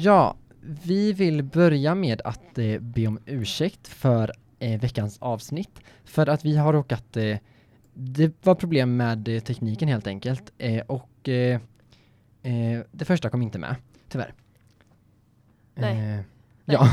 Ja, vi vill börja med att eh, be om ursäkt för eh, veckans avsnitt. För att vi har råkat, eh, det var problem med eh, tekniken helt enkelt. Eh, och eh, eh, det första kom inte med, tyvärr. Nej. Eh, ja,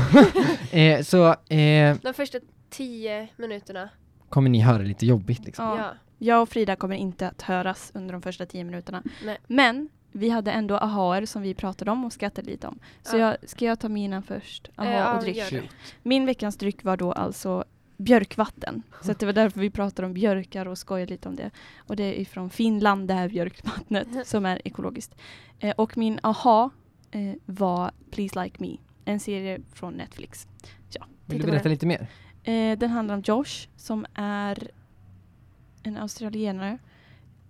eh, så eh, De första tio minuterna. kommer ni höra lite jobbigt liksom. Ja. Ja. Jag och Frida kommer inte att höras under de första tio minuterna. Nej. Men vi hade ändå ahaer som vi pratade om och skrattade lite om. Så Ja. jag, ska jag ta mina först? Aha Eh, ja, och dryck. Min veckans dryck var då alltså björkvatten. Så att det var därför vi pratade om björkar och skojade lite om det. Och det är ifrån Finland det här björkvattnet som är ekologiskt. Eh, och min aha eh, var Please Like Me. En serie från Netflix. Ja, Vill du berätta lite mer? Eh, den handlar om Josh som är en australienare.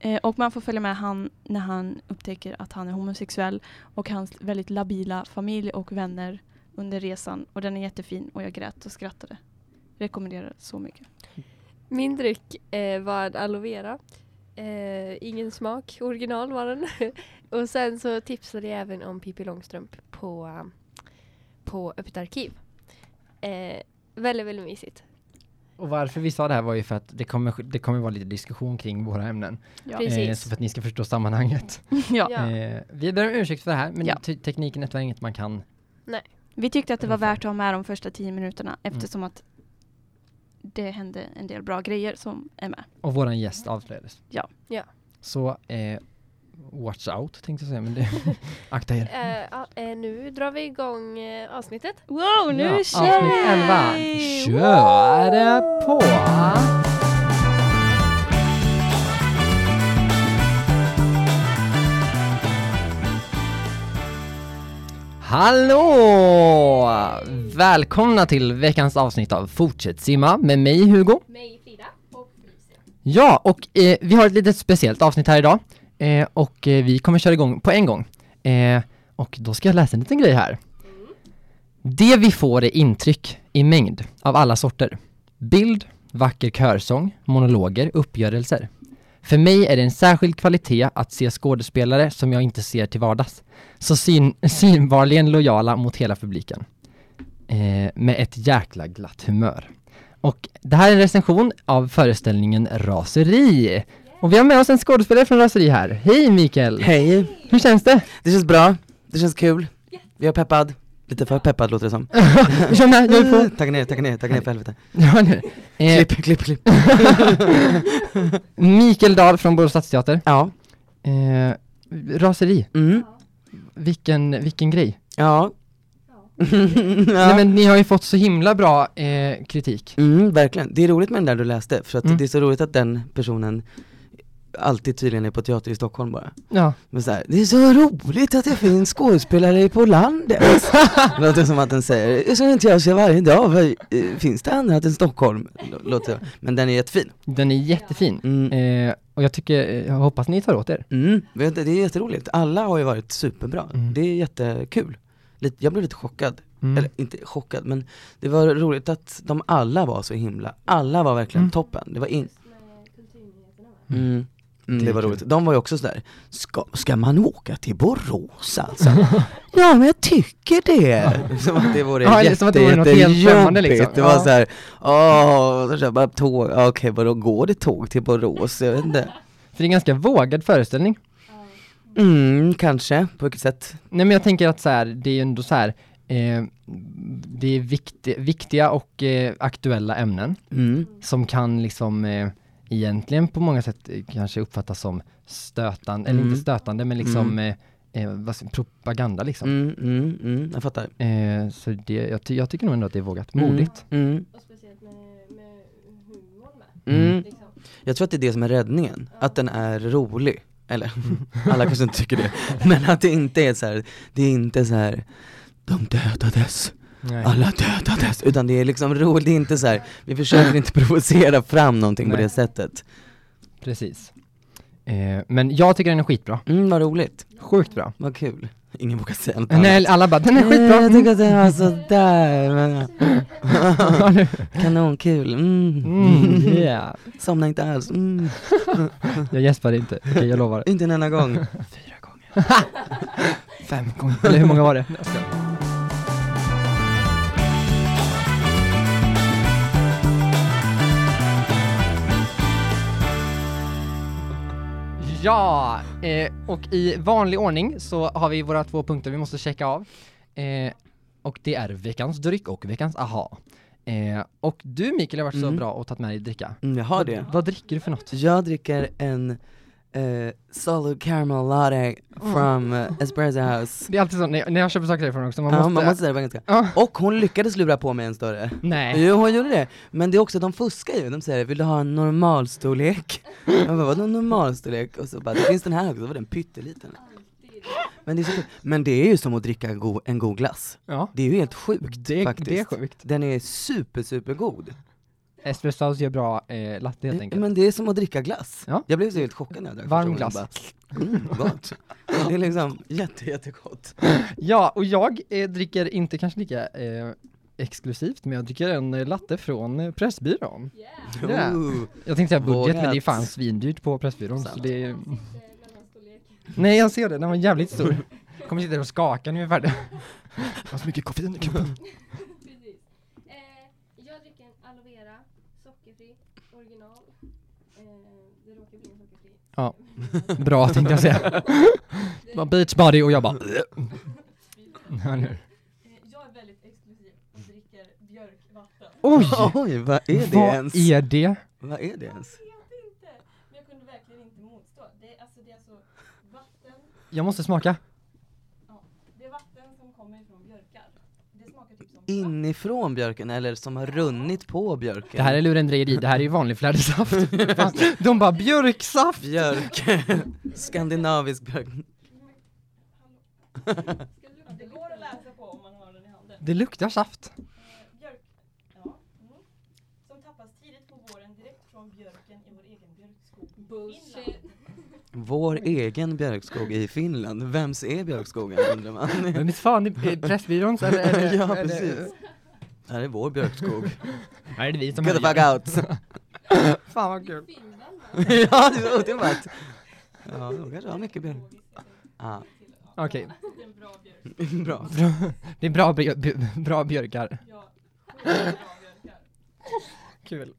Eh, och man får följa med han när han upptäcker att han är homosexuell och hans väldigt labila familj och vänner under resan. Och den är jättefin och jag grät och skrattade. Rekommenderar så mycket. Min dryck eh, var aloe vera. Eh, ingen smak, original var den. och sen så tipsade jag även om Pippi Långstrump på, på Öppet arkiv. Eh, väldigt, väldigt mysigt. Och varför vi sa det här var ju för att det kommer, det kommer vara lite diskussion kring våra ämnen. Ja. Precis. Eh, så för att ni ska förstå sammanhanget. ja. Eh, vi ber om ursäkt för det här, men Ja. te- tekniken är inget man kan. Vi tyckte att det var värt att ha med de första tio minuterna eftersom att det hände en del bra grejer som är med. Och våran gäst avslöjades. Ja. Ja. Så, eh, watch out tänkte jag säga, men det, akta er. Ja, eh, nu drar vi igång eh, avsnittet. Wow, nu Ja, kör avsnitt 11. vi! Kör det på! Hallå! Välkomna till veckans avsnitt av Fortsätt simma med mig Hugo. Mig, Frida och Felicia. Ja, och eh, vi har ett litet speciellt avsnitt här idag eh, och eh, vi kommer köra igång på en gång. Eh, och då ska jag läsa en liten grej här. Det vi får är intryck i mängd av alla sorter. Bild, vacker körsång, monologer, uppgörelser. För mig är det en särskild kvalitet att se skådespelare som jag inte ser till vardags. Så syn, synbarligen lojala mot hela publiken. Eh, med ett jäkla glatt humör. Och det här är en recension av föreställningen Raseri. Och vi har med oss en skådespelare från Raseri här. Hej Mikael! Hej! Hur känns det? Det känns bra, det känns kul, jag är peppad, lite för peppad låter det som känner jag? Är på... Tagga ner, tagga ner, tagga ner för helvete Ja, nu. Eh, Klipp, klipp, klipp Mikael Dahl från Borås stadsteater. Ja, Eh, raseri, mm, vilken, vilken grej. ja Nej Ja, men ni har ju fått så himla bra eh, kritik. mm, verkligen, det är roligt med den där du läste, för att Mm. det är så roligt att den personen alltid tydligen är på teater i Stockholm bara Ja. Men så här, det är så roligt att det finns skådespelare på landet Det Låter som att den säger, det som inte jag ser varje dag, för, eh, finns det annat än Stockholm? Lå- Låter, men den är jättefin Den är jättefin. mm. Eh, och jag tycker, eh, jag hoppas ni tar åt er. Mm, vet du, det är jätteroligt. Alla har ju varit superbra. Mm. Det är jättekul. Lite, jag blev lite chockad, Mm. eller inte chockad men det var roligt att de alla var så himla, alla var verkligen Mm. toppen. Det var in... Mm. Mm, det var roligt. De var ju också sådär, ska, ska man åka till Borås alltså? ja men jag tycker det! Som att det vore Ja, jätte, det vore jättejobbigt. liksom. Det var Ja. såhär, åh, så bara tåg, okej vadå går det tåg till Borås? Jag vet inte. För det är en ganska vågad föreställning. Mm, kanske, på vilket sätt? Nej men jag tänker att så här, det är ju ändå så här, eh, det är vikti, viktiga och eh, aktuella ämnen Mm. som kan liksom eh, egentligen på många sätt eh, kanske uppfattas som stötande, eller Mm. inte stötande men liksom eh, eh, vad, propaganda liksom. Mm, mm, mm, jag fattar. Eh, så det, jag, ty, jag tycker nog ändå att det är vågat, modigt. Mm, Och speciellt med, med humor med. mm, mm. Liksom. Jag tror att det är det som är räddningen, att den är rolig. Eller, alla kanske inte tycker det, men att det inte är så här, det är inte så här. de dödades, Nej. alla dödades, utan det är liksom roligt, det är inte så här. vi försöker inte provocera fram någonting på Nej. det sättet. Precis. Eh, men jag tycker den är skitbra, Mm, vad roligt, sjugt bra. vad kul. Ingen vågar säga något Nej, annat. alla bara, den är skitbra. Jag tycker att den var sådär, men kanonkul, mm. mm, yeah. Somna inte alls, mm. Jag gäspade inte, okej jag lovar. inte en enda gång. Fyra gånger. Fem gånger, eller hur många var det? Ja, eh, och i vanlig ordning så har vi våra två punkter vi måste checka av. Eh, och det är veckans dryck och veckans aha. Eh, och du Mikael har varit så Mm. bra och tagit med dig dricka. Mm, jag har det. Vad dricker du för något? Jag dricker en eh, solid caramel latte from uh, Espresso House. Det är alltid så när, jag köper saker därifrån också, man ja, måste... man måste säga det på engelska. Ja. Och hon lyckades lura på mig en större. Nej. Jo hon gjorde det, men det är också, de fuskar ju, de säger 'Vill du ha en normalstorlek?' Jag bara 'Vadå normalstorlek?' Och så bara 'Det finns den här också' då var den pytteliten Men det är så. Men det är ju som att dricka en god, en god glass Ja, Det är ju helt sjukt det, faktiskt det är sjukt. Den är super super god Espresso House gör bra eh, latte helt enkelt. Men det är som att dricka glass Ja. Jag blev så helt chockad när jag drack Varm gången. Bara, mm, gott Det är liksom jätte jättegott Ja, och jag eh, dricker inte kanske lika eh, exklusivt, men jag dricker en eh, latte från eh, Pressbyrån. Ja. Ooh. Jag tänkte säga budget, men det är Vågat. fan svindyrt på Pressbyrån. Så det är... Nej, jag ser det, den var jävligt stor. Kommer sitta och skaka när vi är färdiga. Det var så mycket koffein i kroppen. Precis. Eh, jag dricker en aloe vera, sockerfri, original. Eh, det råkar bli en sockerfri. Ja. Bra tänkte jag säga. Bara Beachbody och jag bara... Ja, nu. Jag är väldigt exklusiv och dricker björkvatten. Oj! Oj, vad är det Vad ens? är det? Vad är det ens? Jag vet inte, men jag kunde verkligen inte motstå. Det är alltså, det är alltså vatten, Jag måste smaka. det är vatten som kommer ifrån björkar. Det smakar typ som Inifrån björken eller som har runnit på björken? Det här är lurendrejeri, det här är ju vanlig flädersaft. De bara björksaft! Björk, skandinavisk björk Det går att läsa på om man har den i handen. Det luktar saft. Mm. Som tappas tidigt på våren direkt från björken i vår egen björkskog. i Bullshit. Vår egen björkskog i Finland, vems är björkskogen undrar man? Men visst fan, det är Pressbyråns eller? eller Ja, eller- precis. Det här är vår björkskog. Det är vi som Get the fuck out! Fan vad kul. Ja, det var otippat! Ja, de kanske har mycket björk. Ah, Okej, Det är en bra björk. bra. det är bra, bra björkar. Ja, bra björkar. Kul.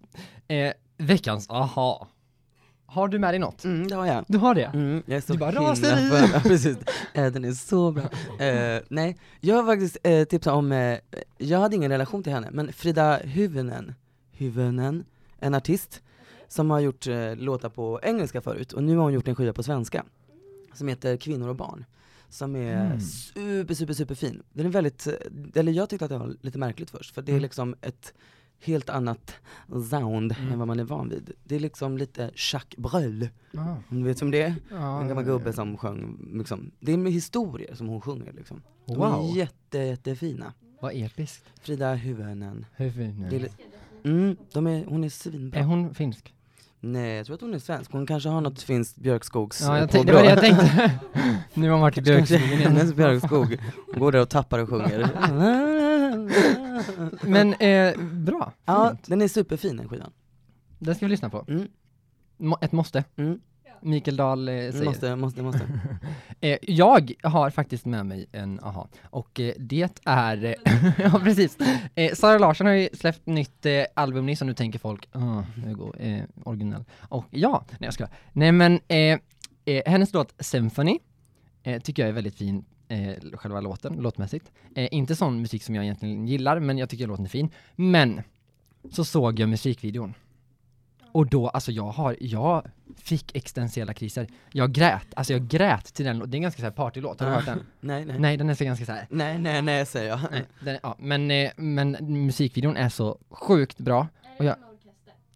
Eh, veckans aha. Har du med dig något? Mm, det har jag. Du har det? Mm, jag är så Du bara, raseri! för, ja, precis. Eh, den är så bra. Eh, nej, jag har faktiskt eh, tipsat om, eh, jag hade ingen relation till henne, men Frida Hyvönen, Hyvönen, en artist som har gjort eh, låtar på engelska förut och nu har hon gjort en skiva på svenska som heter Kvinnor och barn. Som är Mm. super, super, super fin. Den är väldigt, eller jag tyckte att det var lite märkligt först, för det är Mm. liksom ett helt annat sound Mm. än vad man är van vid. Det är liksom lite Jacques Brel, Ah, du vet vem det är? ja, En gammal gubbe som sjöng, liksom, det är med historier som hon sjunger liksom. De Wow, är jätte, jättefina. vad episkt. Frida Hyvönen. Mm, de är, hon är svinbra. Är hon finsk? Nej, jag tror att hon är svensk. Hon kanske har något finskt björkskogs Ja, jag tänkte, det var det jag tänkte. nu har Kanske björkskogen igen. hennes björkskog. Hon går där och tappar och sjunger. Men eh, bra, Ja, fint. den är superfin den skivan. Den ska vi lyssna på. Mm, Må- ett måste. mm. Mikael Dahl eh, säger. Måste, måste, måste. Eh, jag har faktiskt med mig en aha, och eh, det är, eh, ja precis, eh, Sara Larsson har ju släppt nytt eh, album nyss och nu tänker folk, ah, det går, eh, original. Och ja, nej jag ska. Nej men, eh, eh, hennes låt Symphony eh, tycker jag är väldigt fin, eh, själva låten, låtmässigt. Eh, inte sån musik som jag egentligen gillar, men jag tycker låten är fin. Men, så såg jag musikvideon. Och då, alltså jag har, jag fick existentiella kriser. Jag grät, alltså jag grät till den låten, det är en ganska såhär partylåt, har du hört den? Nej, nej. Nej, den är så ganska såhär, Nej, nej, nej säger jag. nej, den, ja, men, eh, men musikvideon är så sjukt bra. Och jag,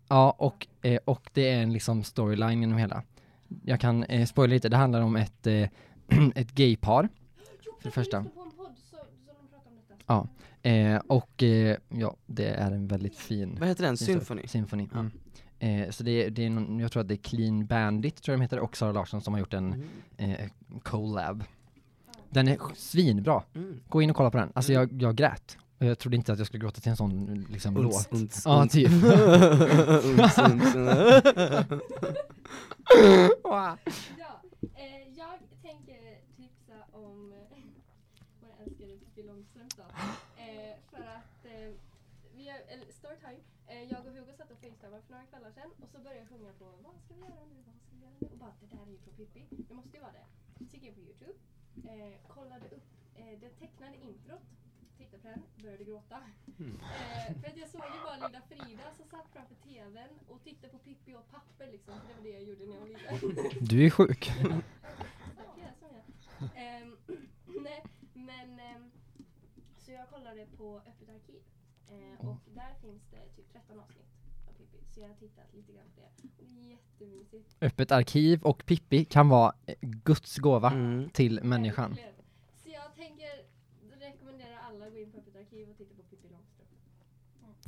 ja, och, eh, och det är en liksom storyline genom hela. Jag kan eh, spoila lite, det handlar om ett, eh, ett gaypar, det första. detta. Eh, och eh, ja, det är en väldigt fin Vad heter den? Symphony. Ja. Mm. Eh, så det är, det är någon, jag tror att det är Clean Bandit, tror jag de heter, och Sara Larsson som har gjort en Mm. eh, collab. Den är svinbra. Mm. Gå in och kolla på den. Alltså Mm. jag, jag grät. Jag trodde inte att jag skulle gråta till en sån liksom, Uns, låt. uns, Ja, uns. typ. uns, uns. Ja, eh, jag tänker tipsa om eh, vår älskade Pippi Långstrump då. Eh, för att eh, vi eller storytime. Eh, jag och Hugo satt och facetimade för några kvällar sedan och så började jag sjunga på Vad ska vi göra nu, vad ska vi göra nu? Och bara det där är ju från Pippi. Det måste ju vara det. Så gick jag in på Youtube, eh, kollade upp eh, det tecknade introt, tittade på den, började gråta. Eh, för att jag såg ju bara lilla Frida som satt framför TVn och tittade på Pippi och papper liksom. För det var det jag gjorde när jag var liten. Du är sjuk. Stackare som jag. Ehm, nej, men ehm, kollade på Öppet arkiv eh, och där finns det typ 13 avsnitt av Pippi. Så jag har tittat lite grann på det. Och det är jättemysigt. Öppet arkiv och Pippi kan vara eh, Guds gåva Mm. till människan. Så jag tänker rekommendera alla att gå in på Öppet arkiv och titta på Pippi Långstrump.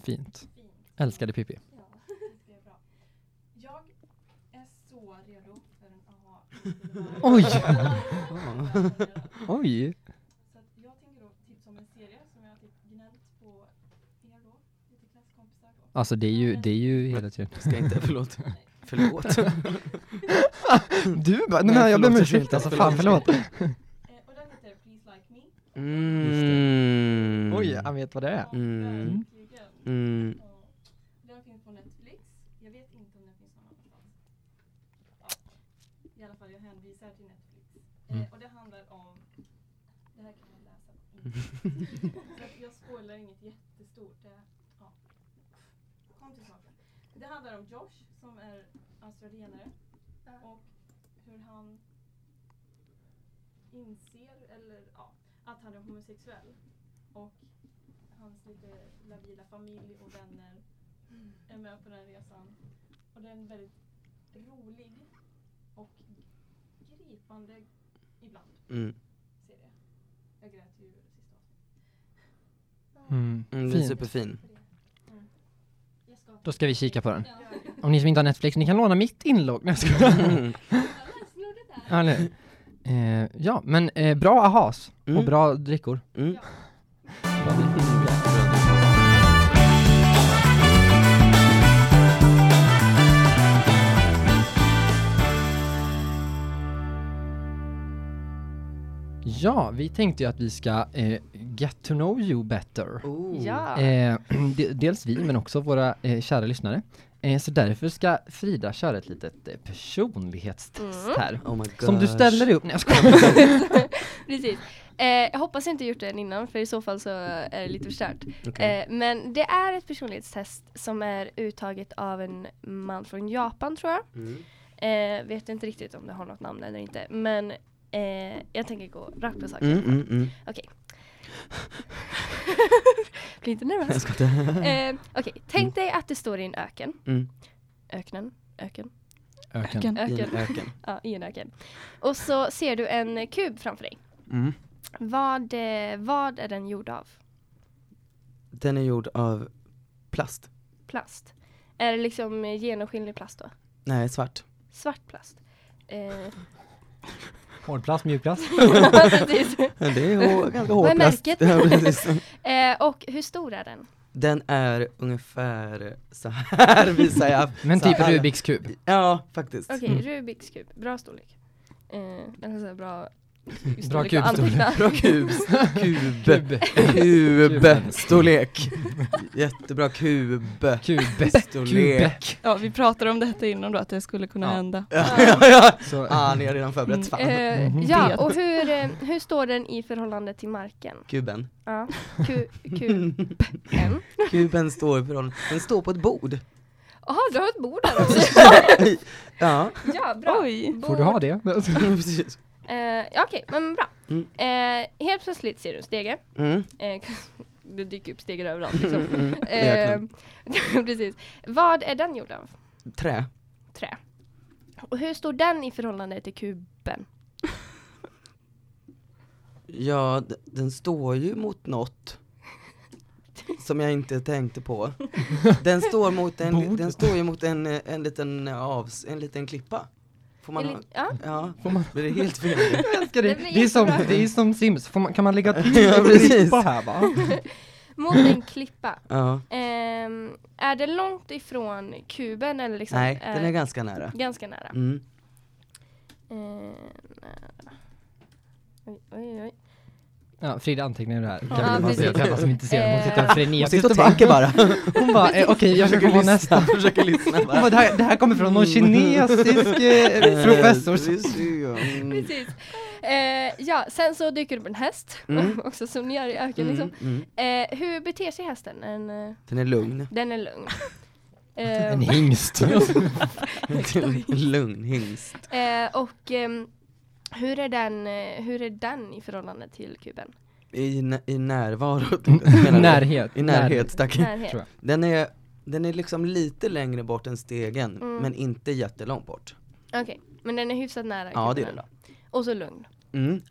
Fint. Fint. Älskade Pippi. Ja. Det är bra. Jag är så redo för en aha. Oj. Oj! att jag tänker då tipsa om en serie som jag har typ gnällt på er då, lite klasskompisar då. Alltså det är ju, det är ju hela tiden. Ska inte, förlåt. Förlåt. Du bara, nej, Nej, jag ber om ursäkt alltså, fan förlåt. Eh, och den heter Please Like Me. Mm. Oj, han vet vad det är. Mm. Mm. Ja. Den finns på Netflix. Jag vet inte om den finns någon annanstans. Ja. I alla fall, jag hänvisar till Netflix. Mm. Eh, och det handlar om... Det här kan man läsa. Så att jag spoilar inget jättestort. Kom till saken. Det handlar om Josh som är australienare och hur han inser, eller ja, att han är homosexuell. Och hans lite labila familj och vänner är med på den resan. Och det är en väldigt rolig och gripande ibland Mm. serie. Jag grät ju sista avsnittet. Mm. Mm, den är superfin. Då ska vi kika på den. Om ni som inte har Netflix, ni kan låna mitt inlogg. Nej. Mm. Ja, nej. Eh, ja, men eh, bra ahas Mm. och bra drickor. Mm. Ja, vi tänkte ju att vi ska eh, get to know you better. Oh. Ja. Eh, de- dels vi, men också våra eh, kära lyssnare. Eh, så därför ska Frida köra ett litet eh, personlighetstest Mm. här. Oh. Som du ställer upp, nej jag skojar. Precis. Eh, jag hoppas jag inte gjort det innan för i så fall så är det lite förstört. Eh, men det är ett personlighetstest som är uttaget av en man från Japan tror jag. Mm. Eh, vet inte riktigt om det har något namn eller inte. Men eh, jag tänker gå rakt på sak. Mm, mm, mm. Bli inte nervös. Jag ska inte. Eh, Okej, tänk dig att du står i en öken. Mm. Öknen? Öken? Öken. I en Öken. öken. Ja, i en öken. Och så ser du en kub framför dig. Mm. Vad, eh, vad är den gjord av? Den är gjord av plast. Plast. Är det liksom genomskinlig plast då? Nej, svart. Svart plast. Eh, Hårdplast, mjukplast. precis. Det är hår, ganska Vad är märket? Ja. Eh, och hur stor är den? Den är ungefär så här visar jag. Men typ. Rubiks kub. Ja, faktiskt. Okej, Mm. Rubiks kub. Bra storlek. Eh, eller så här bra Bra storlek kubstorlek. Bra kub. Kub. Kubstorlek. Jättebra kub. Kube. Storlek. Ja, vi pratade om detta innan då, att det skulle kunna Ja. hända. Ja, ja, ja. Så, Ah, ni har redan förberett. Fan. Eh, Mhm. ja, och hur, eh, hur står den i förhållande till marken? Kuben. Ja, ku, kuben. Kuben står på den. Den står på ett bord. Jaha, du har ett bord där också. Ja, ja, bra. Oj! får du ha det? Eh, ja, Okej, men bra. Mm. Eh, helt plötsligt ser du en stege. Mm. Eh, det dyker upp stegar överallt. Liksom. Mm. Eh, precis. Vad är den gjord av? Trä. Trä. Och hur står den i förhållande till kuben? Ja, den står ju mot något som jag inte tänkte på. Den står mot en, Bord. den står ju mot en, eh, en liten avs, en liten klippa. Får man ha? Eller- ja, Ja, Får man- blir det helt fel? Jag älskar det. Det är som, det är som Sims, Får man, kan man lägga till Ja, en precis. klippa här va? mot en klippa. Ja. Ehm, är det långt ifrån kuben eller liksom? Nej, den är eh, ganska nära. ganska nära. Mm. Eh, nära. Oj, oj, oj. Ja, Frida antecknar det här. Kan Ja, bara säga precis. till alla som inte ser. Hon sitter Eh, frenetiskt Sitter och bara- tänker bara. Hon bara, eh, okej jag försöker på nästa. försöker lyssna Hon bara, det här, det här kommer från någon kinesisk eh, professor. Mm. Precis. Eh, ja, sen så dyker det upp en häst, Mm. också som ni gör i öken liksom. Mm, mm. Eh, hur beter sig hästen? En, eh, Den är lugn. den är lugn. Eh, En hingst. lugn hingst. eh, och ehm, hur, är den, eh, hur är den i förhållande till kuben? I, i närvaro? Närhet. I närhet, tack. Närhet. Den är, den är liksom lite längre bort än stegen, Mm. men inte jättelångt bort. Okej, men den är hyfsat nära Ja, det är kuben den. ändå. Och så lugn. Mm.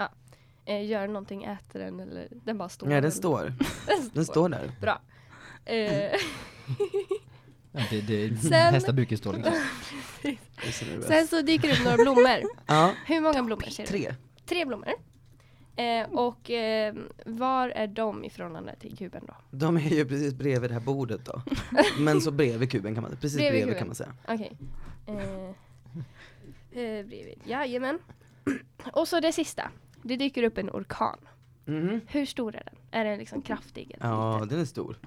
Eh, gör någonting, äter den eller den bara står? Ja, den står. den Den står där. Bra. Eh, Ja, det, det, Sen- Hästar brukar stå liksom. Sen så dyker det upp några blommor. Ja, Hur många blommor ser du? tre. Tre blommor. Eh, och eh, var är de i förhållande till kuben då? De är ju precis bredvid det här bordet då. Men så bredvid kuben kan man säga, precis Bredvid bredvid, kuben. kan man säga. Okej. Eh, eh, bredvid. Jajamän. Och så det sista. Det dyker upp en orkan. Mhm. Hur stor är den? Är den liksom kraftig? Eller Ja, liten? den är stor.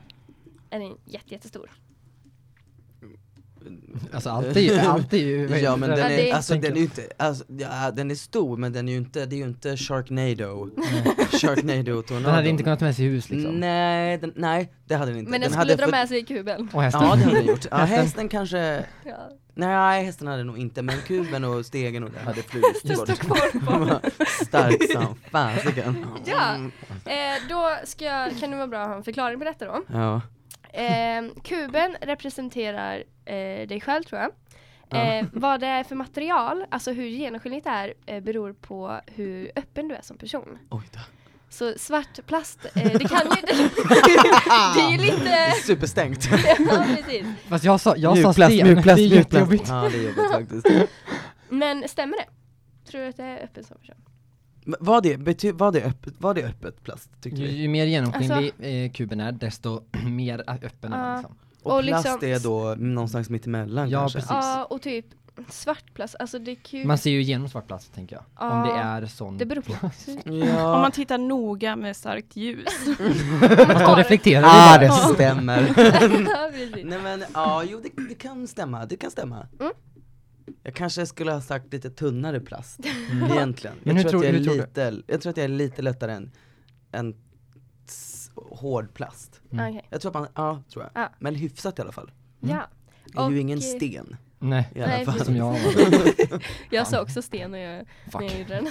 Är den jätte, jättestor? Alltså allt är ju, allt är ju Ja men den är, alltså den är ju inte, alltså, ja, den är stor men den är ju inte, det är ju inte Sharknado, Sharknado Den hade inte kunnat ta med sig i hus liksom. Nej, den, nej det hade den inte. Men den, hade skulle dra med sig kuben. Och hästen. Ja det hade den gjort. Ja Hästen. kanske, Ja. nej hästen hade nog inte men kuben och stegen och det hade flugit bort. kvar. Stark som fasiken. Ja. Mm. Eh, då ska jag, kan det vara bra att ha en förklaring på detta då. Ja. Eh, kuben representerar eh, dig själv tror jag. Ja. Eh, vad det är för material, alltså hur genomskinligt det är, eh, beror på hur öppen du är som person. Oj då. Så svart plast, eh, det kan ju... det är ju lite... Superstängt. ja, precis. Fast jag sa, jag sa Mjukplast, sten. mjukplast, det är mjukplast. jättejobbigt. Ja det är jobbigt faktiskt. Men stämmer det? Tror du att det är öppen som person? Var det, bety, var det öppet, var det öppet plast tycker Ju, vi? ju mer genomskinlig eh, kuben är, desto mer öppen är Ja. liksom. Och, och plast liksom- är då någonstans mittemellan Ja, kanske? precis. Ja, och typ svart plast, alltså det kan ju... Man ser ju igenom svart plast tänker jag. Om det Ja, är sån Det beror på. Ja. Om man tittar noga med starkt ljus. Fast då reflekterar Ah, det stämmer. ja. Nej men ja, jo det, det kan stämma, det kan stämma. Mm. Jag kanske skulle ha sagt lite tunnare plast, Mm. egentligen. Men Jag tror, tror- att jag, är du? lite, jag tror att jag är lite lättare än, än hård plast. Mm. Okej. Jag tror att man, ja, tror jag. Ja. Men hyfsat i alla fall. Ja. Jag är ju Och, ingen eh, sten Nej, i alla Nej, fall. som jag Jag sa också sten när jag, när jag gjorde den.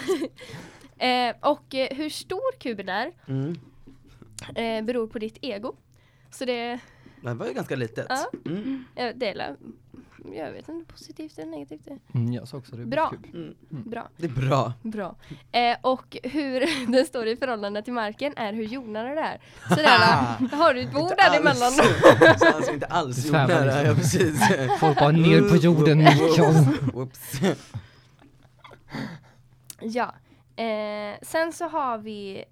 eh, och eh, hur stor kuben är Mm. eh, beror på ditt ego. Så det, Det var ju ganska litet. Ja. Mm. är, la- jag vet inte positivt eller negativt. Mm, jag sa också det. Bra. Kub. Mm. Bra. Det är bra. Bra. Eh, och hur den står i förhållande till marken är hur jordnära det är. Så där har du ett bord Inte däremellan. alltså inte alls jordnära, ja precis. Folk bara ner på jorden, Mikael. Ja. Eh, sen så har vi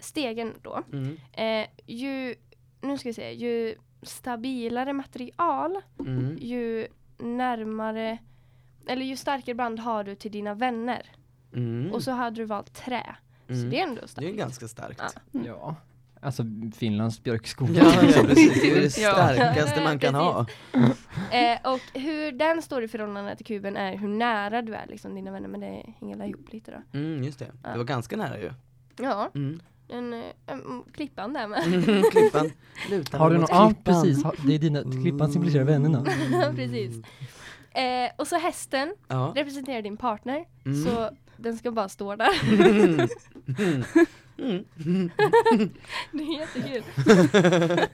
stegen då. Mm. Eh, ju, nu ska vi se, ju stabilare material, Mm. ju närmare, eller ju starkare band har du till dina vänner. Mm. Och så hade du valt trä. Så Mm. det är ändå Det är starkt. ganska starkt. Ja. Ja. Alltså Finlands björkskog. Ja, ja precis, det är det starkaste man kan ha. Eh, och hur den står i förhållande till kuben är hur nära du är liksom dina vänner, men det hänger väl ihop lite då. Mm, just det. Ja. Det var ganska nära ju. Ja, Mm. En, eh, en klippan där med. klippan, luta Har du någon? Ja, precis. Det är dina, klippan symboliserar vännerna. Precis. Eh, och så hästen Ja. representerar din partner, Mm. så den ska bara stå där. Mm. Mm. Det är jättekul.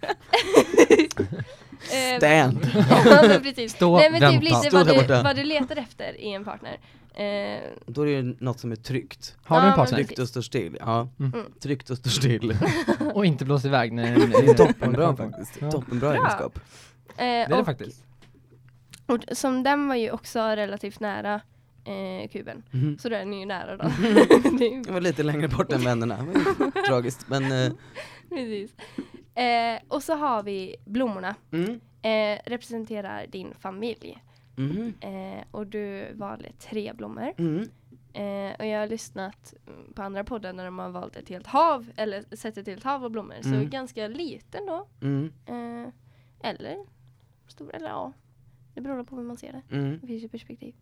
Eh, Stand. ja, men precis. Stå, Nej men typ vänta. lite vad du, vad du letar efter i en partner. Eh, Då är det ju något som är tryggt. Har du Ja, en men partner? Tryggt och står still. Ja, Mm. tryggt och står still. Och inte blåsa iväg när Det är toppenbra faktiskt. Ja. Toppenbra Bra. egenskap. eh, Det är det och, faktiskt. och som den var ju också relativt nära eh, kuben. Mhm. Så den är ju nära då. det är ju Det var lite längre bort än vännerna. Det var ju Tragiskt men, eh, Precis. Eh, och så har vi blommorna. mm. Eh, representerar din familj. Mhm. Eh, och du valde tre blommor. Mm. Eh, och jag har lyssnat mm, på andra poddar när de har valt ett helt hav, eller sett ett helt hav av blommor. Så Mm. ganska liten då. Mm, Eh, eller stor, eller ja. Det beror på hur man ser det. mm. Det finns ju perspektiv.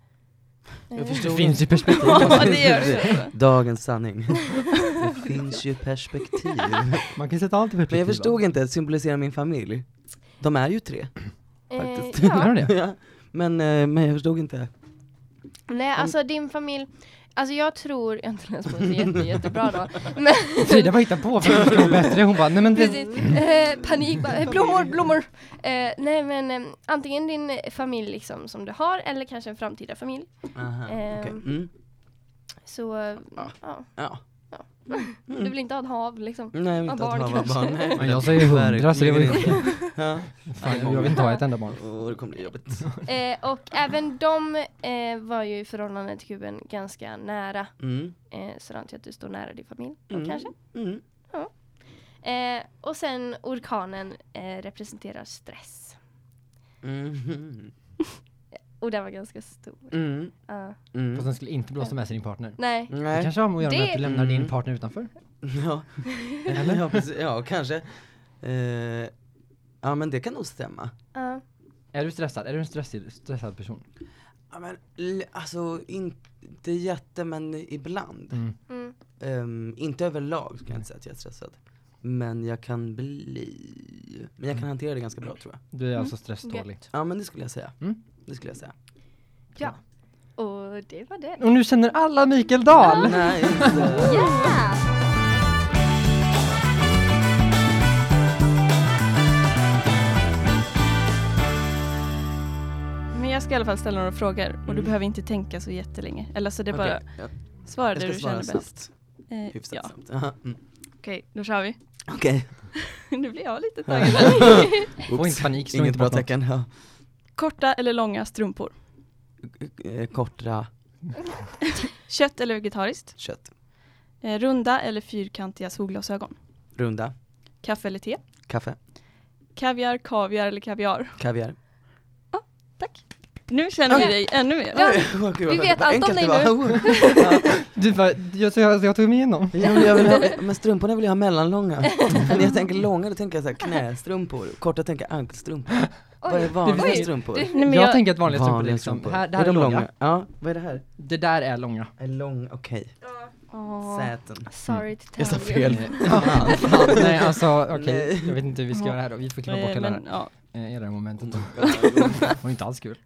Jag Eh, förstår Det finns ju perspektiv. Ja, det gör det. Dagens sanning. Det finns ju perspektiv. Man kan sätta allt i perspektiv. Men jag förstod inte, att symbolisera min familj. De är ju tre, eh, faktiskt. Är ja. de det? ja. Men, eh, men jag förstod inte. Nej, alltså din familj, alltså jag tror, jag inte läst på så jätte, jättebra då. Men, Frida bara hittar på för att förstå bättre. Hon bara, nej men det, eh, panik bara, eh, blommor, blommor. Eh, nej men eh, antingen din familj liksom som du har eller kanske en framtida familj. Aha, Ehm, okej. mm. Så, eh, Ja. ja. Ja. Du vill inte ha ett hav liksom. Nej, jag vill Ja, inte ha barn ett kanske. barn. Nej, Ja, jag säger hundra, så det var ju- ja. fan, jag vill inte ha ett enda barn. Åh, det kommer bli jobbigt. Eh, och även de eh, var ju i förhållande till kuben ganska nära. Mm. Eh, så jag antar att du står nära din familj då Mm. kanske. Mm. Eh, och sen orkanen eh, representerar stress. Mm. Och den var ganska stor. Mm. Ja. Mm. Fast den skulle inte blåsa med sig din partner. nej. Det Nej. kanske har med att göra med Det- att du lämnar din Mm. partner utanför. Ja. Eller? ja, precis. ja, kanske. Eh, ja, men det kan nog stämma. Ja. Är du stressad? Är du en stressig, stressad person? Ja, men, alltså, inte jätte, men ibland. Mm. Mm. Ehm, inte överlag skulle jag inte säga att jag är stressad. Men jag kan bli, men jag kan hantera det ganska bra tror jag. Du är alltså stresstålig. Gött. Ja men det skulle jag säga. Mm. Det skulle jag säga. Ja. Och det var det. Och nu känner alla Mikael Dahl! Nej, inte. Yeah! Men jag ska i alla fall ställa några frågor och du Mm. behöver inte tänka så jättelänge. Eller så det är bara Okej, ja. svara det ska du svara känner bäst. Eh, Hyfsat ja, snabbt. Mm. okej, då kör vi. Okej. nu blir jag lite taggad. Få Oops. inte panik, Inget bra tecken. Ja. Korta eller långa strumpor? Eh, Korta Kött eller vegetariskt? kött. Eh, runda eller fyrkantiga solglasögon? Runda. Kaffe eller te? Kaffe. Kaviar, kaviar eller kaviar? Kaviar. Tack. Nu känner vi dig ännu mer. Ja. Gud, Vi vet allt om dig det var. Du bara, jag, jag, jag tog mig igenom. Ja, men, jag vill ha, men strumporna vill jag ha mellanlånga. Men när jag tänker långa då tänker jag så här knästrumpor, korta tänker jag ankelstrumpor. Vad är vanliga Oj. strumpor? Du- Nej, men jag, jag, tänker att vanliga strumpor är Vanliga liksom, strumpor. här, det här är de långa. Ja, vad är det här? Det där är långa. Är lång, okej. Åh. Säten. Sorry to tell Jag sa you. fel. Nej alltså okej, Nej. jag vet inte hur vi ska göra här då, vi får klippa bort hela men, ja, eh, era momentet då. Det var inte alls kul.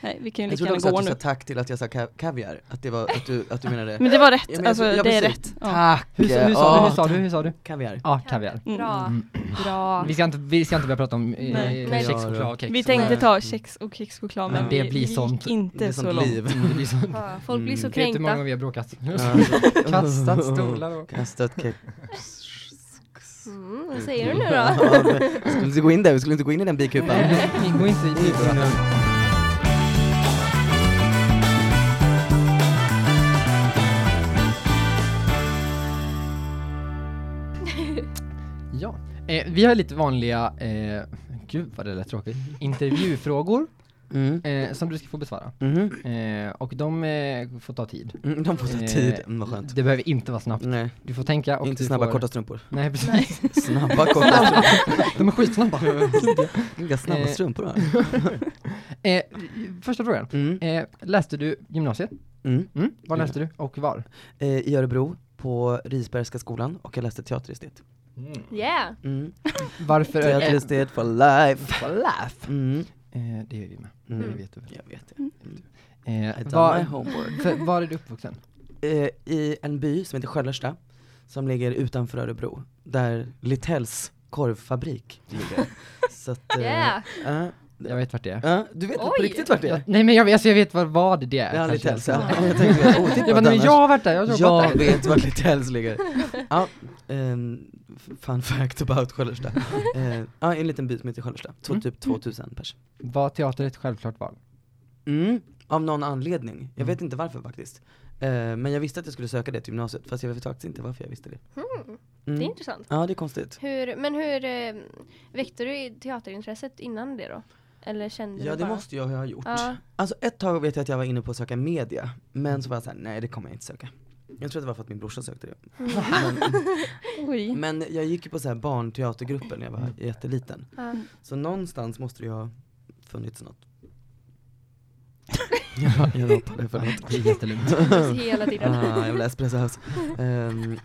nej, vi kan ju Jag lika trodde också gärna att gå du nu. sa tack till att jag sa ka- kaviar, att det var, att du, att du menade Men det var rätt, Ja, men jag alltså ja, det är precis. rätt. Ja. Tack! Hur, sa- hur, sa, du, hur sa du, hur sa du? Kaviar. Ja, kaviar. Mm. Bra. Mm. Bra. Vi ska inte, vi ska inte börja prata om eh, Nej. Nej. kexchoklad och kex. Vi tänkte ta kex och kexchoklad men Men det blir sånt- inte det är så långt. liv. Mm, det blir så. Ja, folk blir så Mm. Vet du hur många kränkta. vi har bråkat? Kastat stolar och... Kastat kex. Mm, vad säger du nu då? Vi skulle inte gå in där, vi skulle inte gå in i den bikupan. Går inte i piporna. Ja, eh, vi har lite vanliga, eh, gud vad det lät tråkigt, intervjufrågor Mm. eh, som du ska få besvara. Mhm. Eh, och de eh, får ta tid. Mm, de får ta Eh, tid, mm, vad skönt. Det behöver inte vara snabbt. Nej, Du får tänka och inte snabba får... korta strumpor. Nej precis. Snabba korta strumpor. De är skitsnabba. Vilka snabba Eh. strumpor har. eh, första frågan. Mm. Eh, läste du gymnasiet? Mm. Mm. Var Ja. läste du och var? Eh, I Örebro, på Risbergska skolan, och jag läste teaterestet. Yeah. Mm. Varför? Eh, Teaterestet for life. for laugh. Mm. Eh, det gör vi med. Mm. Det vet du väl. Jag vet det. Eh, done my var, för, var är du uppvuxen? Eh, I en by som heter Sköllersta, som ligger utanför Örebro, där Littells korvfabrik ligger. Så att, eh, Yeah. Ja, Jag vet vart det är. ja, du vet på riktigt vart det Jag, är? nej men jag, vet- alltså jag vet vad, vad det är. Ja, kanske. Littells, ja. Jag tänkte, oh, titta Jag, bara, jag har varit där, jag har Jag där. vet var Littells ligger. Ja, f- fun fact about Sköllersta. Ja, en liten by som heter Sköllersta, så Mm. typ 2000 pers. Var teater ett självklart val? Mm, av någon anledning. Jag Mm. vet inte varför faktiskt. Eh, men jag visste att jag skulle söka det till gymnasiet, fast jag vet faktiskt inte varför jag visste det. Mm. Mm. Det är intressant. Ja, det är konstigt. Hur, men hur eh, väckte du teaterintresset innan det då? Eller kände Ja du det bara? måste jag ha gjort. Ja. Alltså ett tag vet jag att jag var inne på att söka media, men så var jag såhär, nej det kommer jag inte söka. Jag tror att det var för att min brorsa sökte det. Oj. Men jag gick ju på så här barnteatergrupper när jag var jätteliten. Ja. Så någonstans måste det ju ha funnits något. ja, jag ropade, förlåt. Det är jättelugnt. Hela tiden. Ah, jag vill espresso house. Ehm,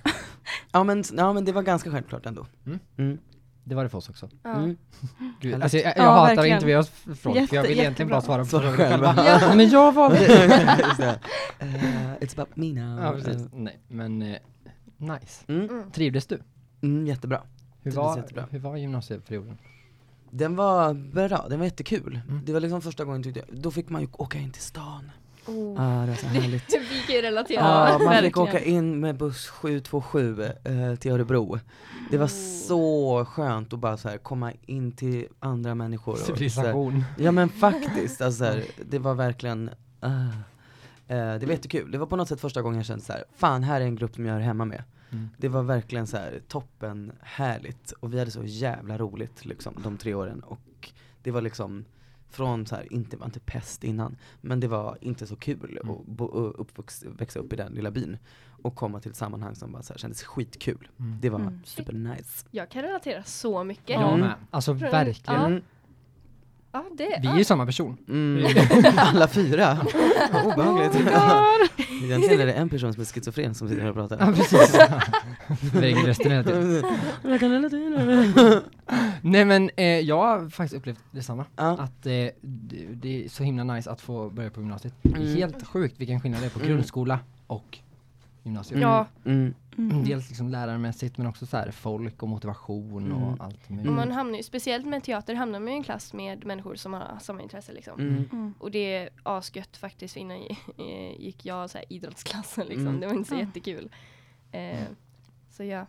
ja, men, ja men det var ganska självklart ändå. Mm. Det var det för oss också. Ja. Mm. Gud, alltså jag, jag Ja, hatar att intervjuas folk, för jag vill Jätte- egentligen bara svara på frågor själva. Ja. Men jag var Just det. Eh, it's about me now. Ja precis, nej men eh, nice. Mm. Mm. Trivdes du? Mm, jättebra. Hur Trivdes var, jättebra. hur var gymnasieperioden? Den var bra, den var jättekul. Mm. Det var liksom första gången tyckte jag, då fick man ju åka in till stan. Oh. Ah, det var så härligt. Vi kan ju relatera. Ja, man fick åka in med buss 727 eh, till Örebro. Det var Oh. så skönt att bara så här, komma in till andra människor. Och, så här, Civilisation. ja men faktiskt, alltså, så här, det var verkligen, ah. eh, det var jättekul. Det var på något sätt första gången jag kände så här, fan här är en grupp som jag är hemma med. Mm. Det var verkligen så här toppen härligt och vi hade så jävla roligt liksom de tre åren och det var liksom från så här, inte, var inte pest innan, men det var inte så kul Mm. att bo, uppvux, växa upp i den lilla byn och komma till ett sammanhang som bara så här, kändes skitkul. Mm. Det var Mm. supernice. Jag kan relatera så mycket. Jag Mm. Alltså verkligen. Ja. Ja, det, Vi är ja. ju samma person. Mm. Alla fyra. Vad Obehagligt. Egentligen är det en person som är schizofren som sitter här och pratar. Ja precis. Väger rösten hela tiden. Jag kan relatera. Nej men eh, jag har faktiskt upplevt detsamma. Ja. Att eh, det, det är så himla nice att få börja på gymnasiet. Det är Mm. helt sjukt vilken skillnad det är på Mm. grundskola och gymnasium. Ja. Mm. Mm. Dels liksom lärarmässigt men också så här folk och motivation Mm. och allt möjligt. Man hamnar ju, speciellt med teater hamnar man ju i en klass med människor som har samma intresse liksom. Mm. Mm. Och det är asgött faktiskt, för innan eh, gick jag så här idrottsklassen liksom. Mm. Det var inte så Ja. jättekul. Eh, så ja.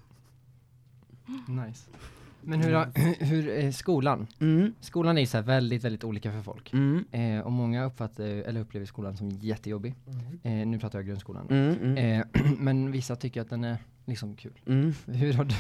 Nice. Men hur, har- hur är skolan? Mm. Skolan är ju så väldigt, väldigt olika för folk. Mm. Eh, och många uppfattar, eller upplever skolan som jättejobbig. Eh, nu pratar jag grundskolan. Mm. Mm. Eh, men vissa tycker att den är liksom kul. Mm. Hur, har du,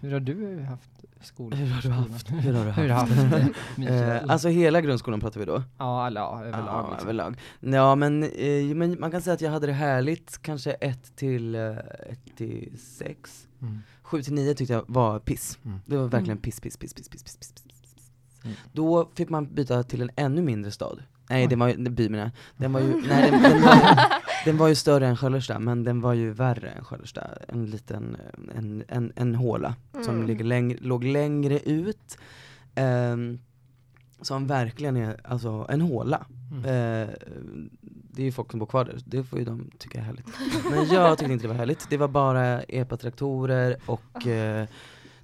hur har du haft skolan? Hur har du haft? Hur har du haft? haft? eh, alltså hela grundskolan pratar vi då? Ja, alla, ja, överlag. Ja, liksom. överlag. Ja, men, eh, men man kan säga att jag hade det härligt kanske ett till, eh, ett till sex. Mm. Sju till nio tyckte jag var piss. Mm. Det var verkligen mm. piss, piss, piss, piss, piss, piss, piss. piss. Mm. Då fick man byta till en ännu mindre stad. Nej det var ju, by menar. Den var ju, nej, den, den, var, den var ju större än Sköllersta, men den var ju värre än Sköllersta. En liten, eh, en, en, en håla som Mm. ligger längre, låg längre ut. ehm, som verkligen är alltså en håla. Mm. Eh, det är ju folk som bor kvar där, det får ju de tycka är härligt. Men jag tyckte inte det var härligt, det var bara epatraktorer och eh,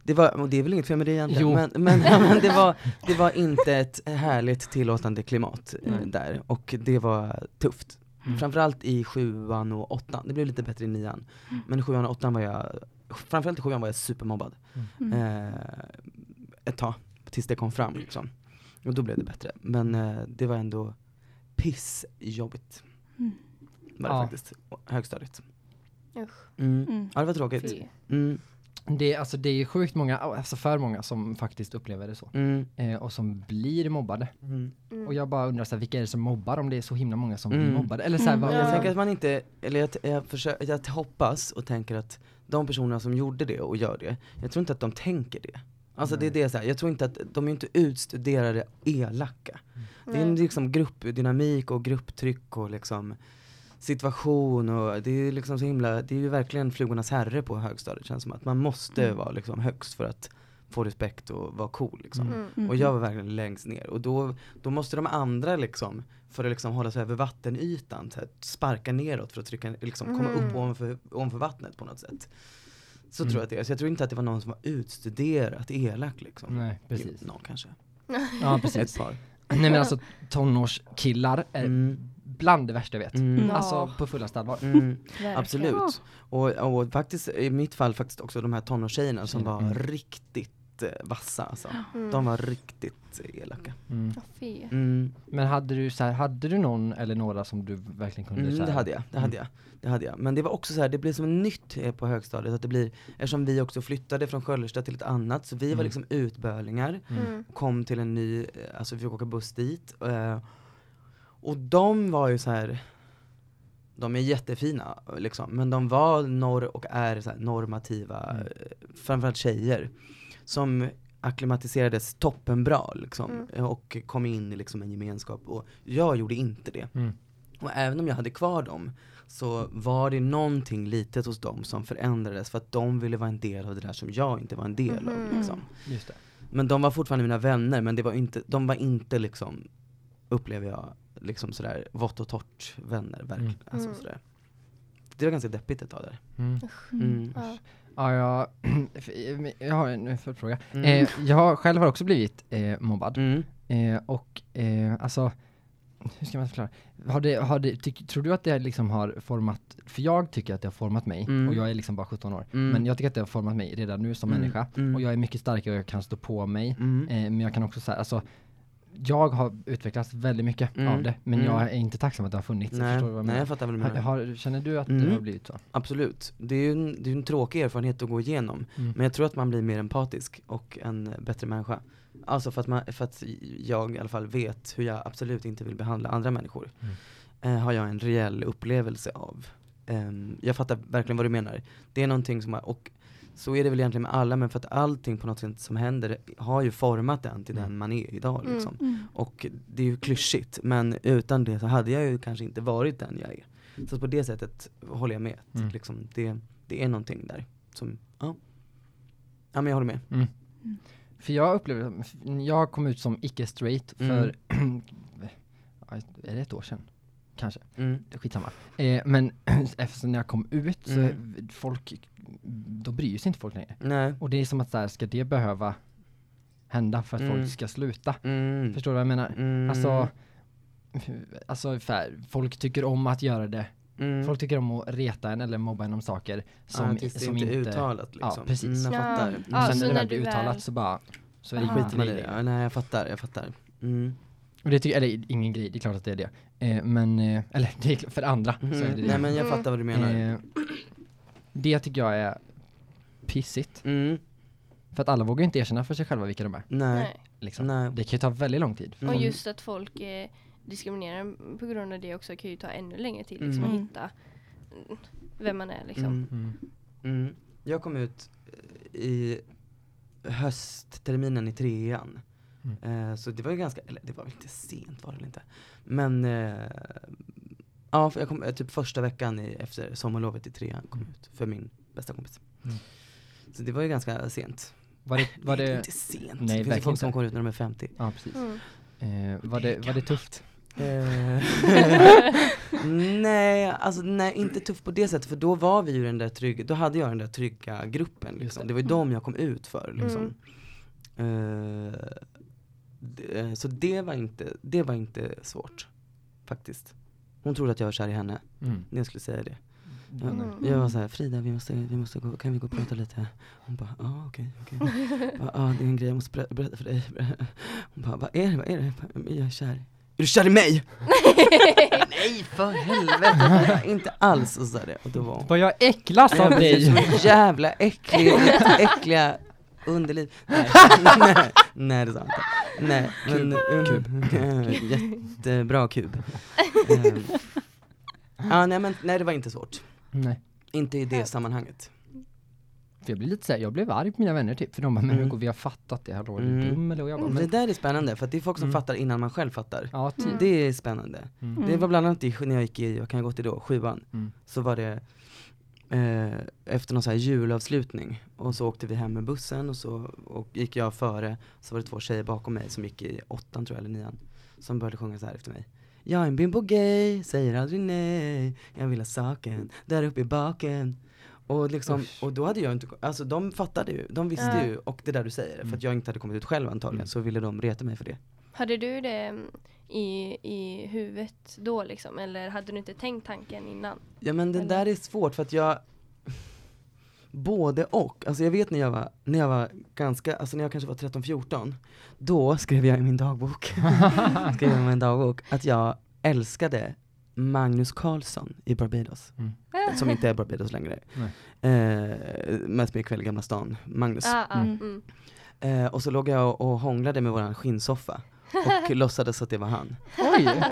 det var, och det är väl inget fel med det egentligen, men, men, men det, var, det var inte ett härligt tillåtande klimat Nej. där och det var tufft. Mm. Framförallt i sjuan och åttan, det blev lite bättre i nian. Men i sjuan och åttan var jag, framförallt i sjuan var jag supermobbad. Mm. Eh, ett tag, tills det kom fram liksom. Och då blev det bättre. Men eh, det var ändå pissjobbigt. Mm. Var det Ja. faktiskt. Högstadiet. Usch. Mm. Mm. Ja det var tråkigt. Mm. Det, alltså, det är sjukt många, alltså för många som faktiskt upplever det så. Mm. Eh, och som blir mobbade. Mm. Mm. Och jag bara undrar så här, vilka är det som mobbar om det är så himla många som blir Mm. mobbade? Eller så här, Mm. vad, Jag Ja. tänker att man inte, eller jag, jag, försöker, jag hoppas och tänker att de personerna som gjorde det och gör det, jag tror inte att de tänker det. Alltså det är det så här, jag tror inte att, de är inte utstuderade elaka. Det är en liksom gruppdynamik och grupptryck och liksom situation och det är liksom så himla, det är ju verkligen flugornas herre på högstadiet känns som att man måste Mm. vara liksom högst för att få respekt och vara cool liksom. Mm. Mm. Mm. Och jag var verkligen längst ner och då, då måste de andra liksom, för att liksom hålla sig över vattenytan, så här, sparka neråt för att trycka, liksom komma Mm. upp ovanför, ovanför vattnet på något sätt. Så Mm. tror jag att det är, så jag tror inte att det var någon som var utstuderat elak liksom. Nej, precis. Någon kanske. Ja, Ett precis. par. Nej men alltså tonårskillar är Mm. bland det värsta jag vet. Mm. Alltså på fullaste allvar. Mm. Absolut. Och, och faktiskt, i mitt fall faktiskt också de här tonårstjejerna som Mm. var Mm. riktigt eh, vassa alltså. Mm. De var riktigt elaka. Mm. Mm. Men hade du så här, hade du någon eller några som du verkligen kunde Mm, så här, det hade jag, det hade jag. Det hade jag. Men det var också så här, det blev som nytt eh, på högstadiet, att det blir, eftersom vi också flyttade från Sköllersta till ett annat, så vi var Mm. liksom utbölingar, Mm. Mm. kom till en ny, eh, alltså vi fick åka buss dit. eh, Och de var ju så här. de är jättefina liksom, men de var norr och är så här normativa, Mm. framförallt tjejer, som akklimatiserades toppenbra liksom, Mm. och kom in i liksom en gemenskap. Och jag gjorde inte det. Mm. Och även om jag hade kvar dem, så var det någonting litet hos dem som förändrades för att de ville vara en del av det där som jag inte var en del av. Mhm. Liksom. Just det. Men de var fortfarande mina vänner, men det var inte, de var inte liksom, upplever jag, liksom sådär vått och torrt vänner verkligen. Mm. Alltså, Mm. sådär. Det var ganska deppigt ett tag där. Mm. Mm. Ja. Ja, jag, jag har en följdfråga. Mm. Eh, jag själv har också blivit eh, mobbad. Mm. Eh, och eh, alltså, hur ska man förklara? Har det, har det, tyck, tror du att det liksom har format, för jag tycker att det har format mig, Mm. och jag är liksom bara 17 år, Mm. men jag tycker att det har format mig redan nu som Mm. människa, Mm. och jag är mycket starkare och jag kan stå på mig, eh, men jag kan också säga, alltså jag har utvecklats väldigt mycket Mm. av det, men Mm. jag är inte tacksam att det har funnits. Nej, vad jag nej, jag fattar vad du Har, känner du att det Mm. har blivit så? Absolut. Det är ju en, det är en tråkig erfarenhet att gå igenom. Mm. Men jag tror att man blir mer empatisk och en bättre människa. Alltså för att, man, för att jag i alla fall vet hur jag absolut inte vill behandla andra människor. Mm. Eh, har jag en reell upplevelse av. Ehm, jag fattar verkligen vad du menar. Det är någonting som, och så är det väl egentligen med alla, men för att allting på något sätt som händer har ju format en till Mm. den man är idag Mm. liksom. Mm. Och det är ju klyschigt, men utan det så hade jag ju kanske inte varit den jag är. Så på det sättet håller jag med. Mm. Liksom, det, det är någonting där som, ja. Ja men jag håller med. Mm. För jag upplever, jag kom ut som icke-straight för, är det ett år sedan? Kanske, Mm. skitsamma. Eh, men eftersom jag kom ut så, Mm. folk, då bryr sig inte folk längre. Nej. Och det är som att så här, ska det behöva hända för att Mm. folk ska sluta? Mm. Förstår du vad jag menar? Mm. Alltså, alltså för, folk tycker om att göra det. mm. Folk tycker om att reta en eller mobba en om saker som, ja, som inte uttalat liksom. Ja, precis. Mm, jag Ja. fattar. Ja, sen så när det när väl blir uttalat så bara, så är det skit i Men det. ja, nej jag fattar, jag fattar. Mm. Och det tycker, eller ingen grej, det är klart att det är det. Eh, men, eh, eller det är för andra så är det det. Nej men jag Mm. fattar vad du menar. Eh, det tycker jag är pissigt. Mm. För att alla vågar inte erkänna för sig själva vilka de är. Nej. Liksom. Nej. Det kan ju ta väldigt lång tid. Mm. Och just att folk eh, diskriminerar på grund av det också kan ju ta ännu längre tid liksom, Mm. att hitta mm, vem man är liksom. Mm. Mm. Mm. Jag kom ut eh, i höstterminen i trean. Mm. Eh, så det var ju ganska, eller det var väl inte sent var det väl inte. Men eh, ja, jag kom, eh, typ första veckan i, efter sommarlovet i trean kom jag ut för min bästa kompis. Mm. Så det var ju ganska sent. Var det, var Nej, det, inte sent. Nej, det finns ju folk som kommer ut när de är 50. ja precis. Mm. Eh, var, det, var det tufft? Nej, alltså nej, inte tufft på det sättet, för då var vi ju den där trygga, då hade jag den där trygga gruppen liksom. det. Det var ju dem jag kom ut för liksom. Mm. Det, eh, så det var inte, det var inte svårt, faktiskt. Hon trodde att jag var kär i henne, Mm. när jag skulle säga det. Jag, Mm. jag var såhär, Frida vi måste, vi måste gå, kan vi gå och prata lite? Hon bara, ja ah, okej, okej. Ja ah, det är en grej jag måste ber- berätta för dig. Hon bara, vad är det, vad är det? Jag är kär. Är du kär i mig? Nej för helvete, inte alls och sådär. Och då var hon, Vad jag äcklas av dig! jävla äcklig, äckliga underliv. Nej, nej, nej det sa jag inte. Nej, men kub. jättebra kub. Ehm, Ja nej men, nej det var inte svårt. Nej. Inte i det sammanhanget. För jag blev lite såhär, jag blev arg på mina vänner typ, för de bara, men Mm. Hugo vi har fattat det, hallå är du Mm. dum eller? Och jag bara, Det men, där är spännande, för att det är folk som Mm. fattar innan man själv fattar. ja typ. Det är spännande. Mm. Det var bland annat i, när jag gick i, vad kan jag gått i då, sjuan, Mm. så var det eh, efter någon så här julavslutning, och så åkte vi hem med bussen och så och gick jag före, så var det två tjejer bakom mig som gick i åttan tror jag, eller nian, som började sjunga så här efter mig. Jag är en bimbo gay, säger aldrig nej, jag vill ha saken, där uppe i baken. Och liksom, Usch. och då hade jag inte, alltså de fattade ju, de visste Ja. ju, och det där du säger, för Mm. att jag inte hade kommit ut själv antagligen, Mm. så ville de reta mig för det. Hade du det mm, i, i huvudet då liksom? Eller hade du inte tänkt tanken innan? Ja men det Eller? där är svårt för att jag Både och. Alltså jag vet när jag var, när jag var ganska, alltså när jag kanske var 13-14, då skrev jag i min dagbok, skrev jag i min dagbok att jag älskade Magnus Carlsson i Barbados. Mm. Som inte är Barbados längre. Eh, mest med ikväll i Gamla stan, Magnus. Ah, ah, Mm. mm. Eh, och så låg jag och, och hånglade med våran skinnsoffa och låtsades att det var han.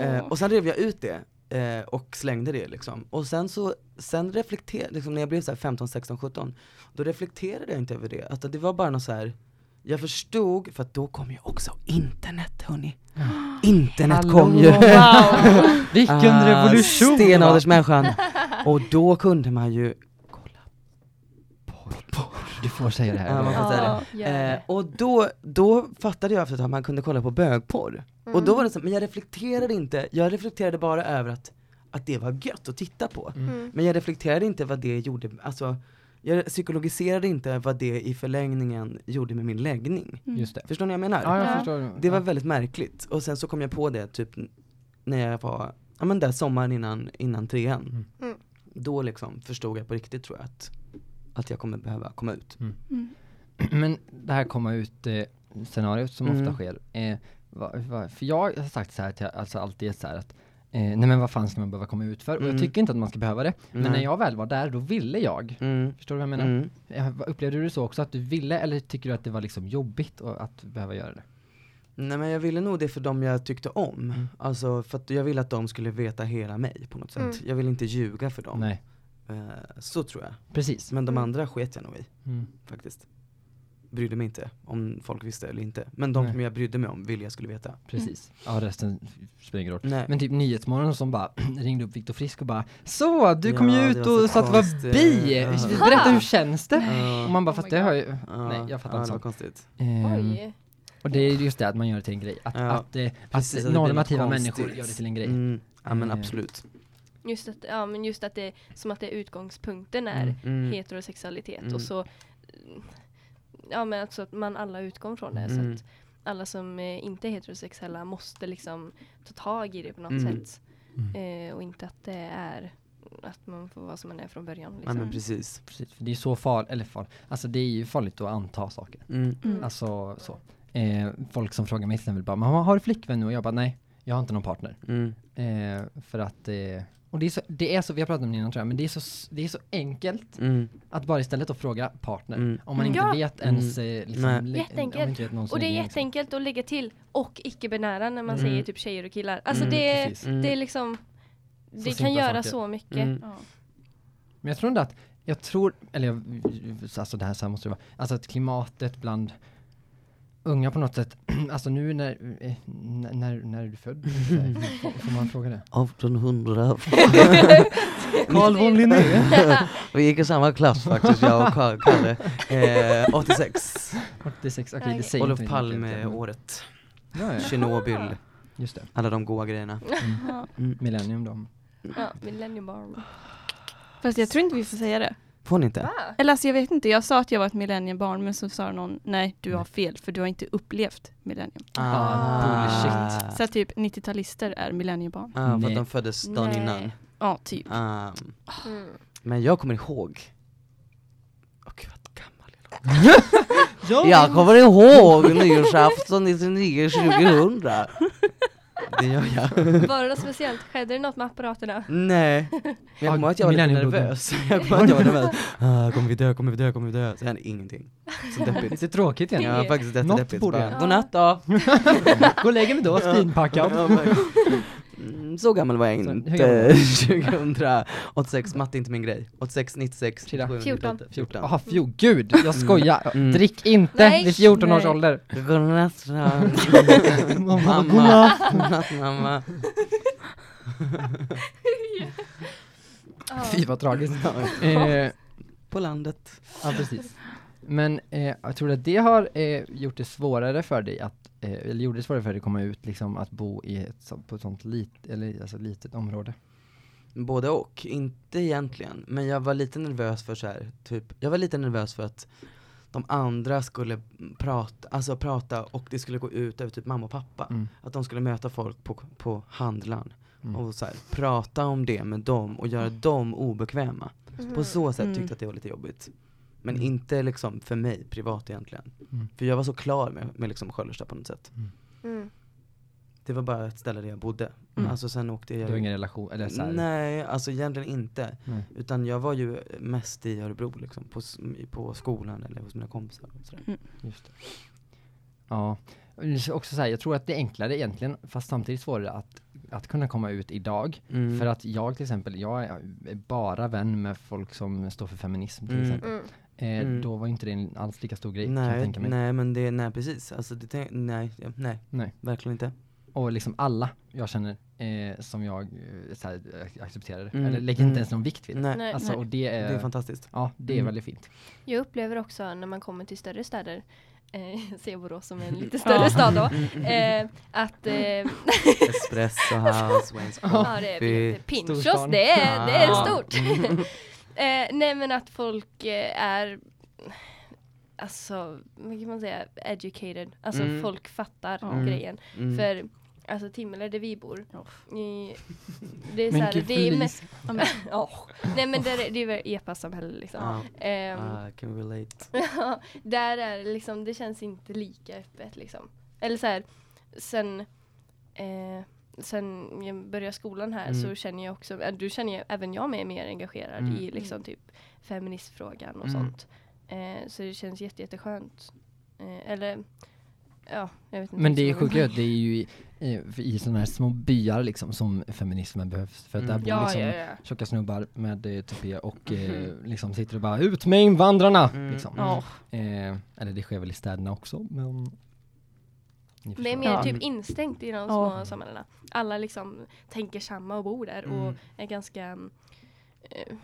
Eh, och sen rev jag ut det eh, och slängde det liksom. Och sen så, sen reflekterade, liksom när jag blev så här 15, 16, 17, då reflekterade jag inte över det. Alltså det var bara något så här. jag förstod, för att då kom ju också internet hörni. Internet Hallå. kom ju. Wow! Vilken Ah, revolution! Stenåldersmänniskan. Och då kunde man ju. Du får säga det här. Ja, man får säga det. gör Eh, och då, då fattade jag efter ett tag att man kunde kolla på bögporr. Och då var det så, men jag reflekterade inte, jag reflekterade bara över att, att det var gött att titta på. Mm. Men jag reflekterade inte vad det gjorde, alltså jag psykologiserade inte vad det i förlängningen gjorde med min läggning. Just det. Förstår ni vad jag menar? Ja, jag Ja. förstår. Det var väldigt märkligt. Och sen så kom jag på det typ när jag var, ja men där sommaren innan, innan trean. Mm. Mm. Då liksom förstod jag på riktigt tror jag att, att jag kommer behöva komma ut. Mm. Men det här komma ut eh, scenariot som Mm. ofta sker, eh, va, va, för jag har sagt så här till, alltså alltid så här att eh, nej men vad fan ska man behöva komma ut för? Och jag Mm. tycker inte att man ska behöva det. Men när jag väl var där, då ville jag. Mm. Förstår du vad jag menar? Mm. Eh, Upplevde du så också, att du ville, eller tycker du att det var liksom jobbigt och att behöva göra det? Nej men jag ville nog det för dem jag tyckte om. Mm. Alltså för att jag ville att de skulle veta hela mig på något sätt. Mm. Jag ville inte ljuga för dem. Nej, så tror jag. precis. Men de Mm. andra sket jag nog i Mm. faktiskt. Brydde mig inte om folk visste eller inte. Men de Nej. som jag brydde mig om ville jag skulle veta. Precis. Ja, resten spelar ingen roll. Nej. Men typ Nyhetsmorgon som bara ringde upp Viktor Frisk och bara Så, du kom Ja, ju det ut och sa att du var bi! Ja. Berätta hur känns det? Ja. Och man bara, Oh fast my det har ju... Ja, Nej, jag fattar ja, inte det var så. konstigt. Ehm, Oj. och det är just det att man gör det till en grej. Att, Ja. att, eh, Precis, att det normativa människor gör det till en grej. Mm. Ja men Eh. absolut. Just att, ja, men just att det som att det är utgångspunkten är Mm. Mm. heterosexualitet Mm. och så ja men alltså att man alla utgår från det Mm. så att alla som eh, inte är heterosexuella måste liksom ta tag i det på något Mm. sätt Mm. eh, och inte att det är att man får vara som man är från början Ja liksom. men precis. Precis, för det är så farligt, eller farligt, alltså det är ju farligt att anta saker. Mm. Mm. Alltså så. Eh, folk som frågar mig till exempel bara, men har du flickvän nu? Och jag bara, nej, jag har inte någon partner. Mm. Eh, för att, eh, och det är, så, det är så, vi har pratat om det innan tror jag, men det är så, det är så enkelt Mm. att bara istället att fråga partner. Mm. Om man inte Ja. vet ens, eh, liksom, Jätteenkelt. inte vet Och det är läggning, liksom. jätteenkelt att lägga till och icke-binära när man Mm. säger typ tjejer och killar. Alltså Mm, det, är. Mm. det är liksom det kan simpla göra saker. så mycket. Mm. Ja. Men jag tror ändå att, jag tror, eller jag, alltså det här så här måste det vara, alltså att klimatet bland unga på något sätt, alltså nu när, eh, när, när, är du född? får, får man fråga det? 1800. Carl von Linné. Vi gick i samma klass faktiskt, jag och Karl- Kalle. Eh, 86. 86, okej Okej. det säger Olof inte mig något, Palme men- året. Ja, ja. Tjernobyl, Just det. alla de goa grejerna. Ja. Mm. Millennium då. Ja, millennium barn. Fast jag tror inte vi får säga det. Får ni inte? Va? Eller alltså jag vet inte, jag sa att jag var ett millenniebarn men så sa någon nej du har fel för du har inte upplevt millennium. Ah, bullshit. Så att typ 90-talister är millenniebarn. Ja, för Nej. att de föddes dagen innan. Ja, typ. Ah, Mm. men jag kommer ihåg. Åh gud vad gammal jag låter. Jag kommer ihåg nyårsafton 99 2000. Det gör jag. Var det något speciellt? Skedde det något med apparaterna? Nej, men jag kommer att jag var lite nervös. Jag kommer att jag var nervös. Ah, kommer vi dö, kommer vi dö, kommer vi dö? Så hände ingenting. Så deppigt. Lite tråkigt Ja, egentligen. faktiskt Något borde jag. Godnatt då. Gå och lägg mig då, spinpackad. Mm, Så gammal var jag inte. gammal 2086, matte är inte min grej. 86, 96, Shida. 97, 14. 98, 14. Jaha, fjo, gud, jag skojar. Mm. Drick inte Nej. vid 14 års Nej. ålder. Godnatt. Mamma, Mamma. Godnatt mamma. Fy vad tragiskt. eh, På landet. ja, precis. Men eh, jag tror att det har eh, gjort det svårare för dig att, eh, eller gjorde det svårare för dig att komma ut, liksom att bo i ett, på ett sånt lit, eller, alltså, litet område. Både och, inte egentligen. Men jag var lite nervös för så här, typ, jag var lite nervös för att de andra skulle prata, alltså prata och det skulle gå ut över typ mamma och pappa. Mm. Att de skulle möta folk på, på handlaren Mm. och så här, prata om det med dem och göra dem obekväma. Mm. På så sätt Mm. tyckte jag att det var lite jobbigt. Men Mm. inte liksom för mig privat egentligen. Mm. För jag var så klar med, med liksom Sköllersta på något sätt. Mm. Det var bara ett ställe där jag bodde. Mm. Alltså sen åkte jag Du har ingen relation, eller så här, Nej, alltså egentligen inte. Utan jag var ju mest i Örebro liksom, på, på skolan eller hos mina kompisar och sådär. Just det. Ja, också så här, jag tror att det är enklare egentligen, fast samtidigt svårare att, att kunna komma ut idag. Mm. För att jag till exempel, jag är är bara vän med folk som står för feminism till Mm. exempel. Mm. Eh, Mm. Då var inte det en alls lika stor grej kan jag Nej, tänka mig. nej men det, nej precis. Alltså det, nej, nej, Nej. verkligen inte. Och liksom alla jag känner eh, som jag eh, så här, eh, accepterar, Mm, eller lägger mm. inte ens någon vikt vid det. Nej, Nej. Alltså, och det är, det är fantastiskt. ja, det är Mm. väldigt fint. Jag upplever också när man kommer till större städer, eh, ser Borås som en lite större stad då, eh, att eh, Espresso house, Wayne's ja, det är coffee. Pinchos, det är, det är stort. Eh, nej men att folk eh, är Alltså, vad kan man säga, educated. Alltså Mm. folk fattar Mm. grejen. Mm. För Alltså Timmele där vi bor. Oh. I, det är så här, det är med, ja. Nej men det är, det är väl epa-samhälle liksom. Ja, Ehm, ah, can relate. Där är det liksom, det känns inte lika öppet liksom. Eller så här, sen, eh, sen jag började skolan här Mm. så känner jag också, äh, du känner ju, även jag mig mer engagerad Mm. i liksom typ feministfrågan och Mm. sånt. Eh, så det känns jätte, jätteskönt. Eh, eller, ja, jag vet inte. Men det är vad som- sjukt att det är ju i, i, i sådana här små byar liksom som feminismen behövs. För att där Mm. bor Ja, liksom ja, ja. tjocka snubbar med eh, tupé och eh, liksom sitter och bara ut med invandrarna! Mm. Liksom. Mm. Eh, eller det sker väl i städerna också men Det är mer Ja. typ instängt i de Ja. små samhällena. Alla liksom tänker samma och bor där och Mm. är ganska eh,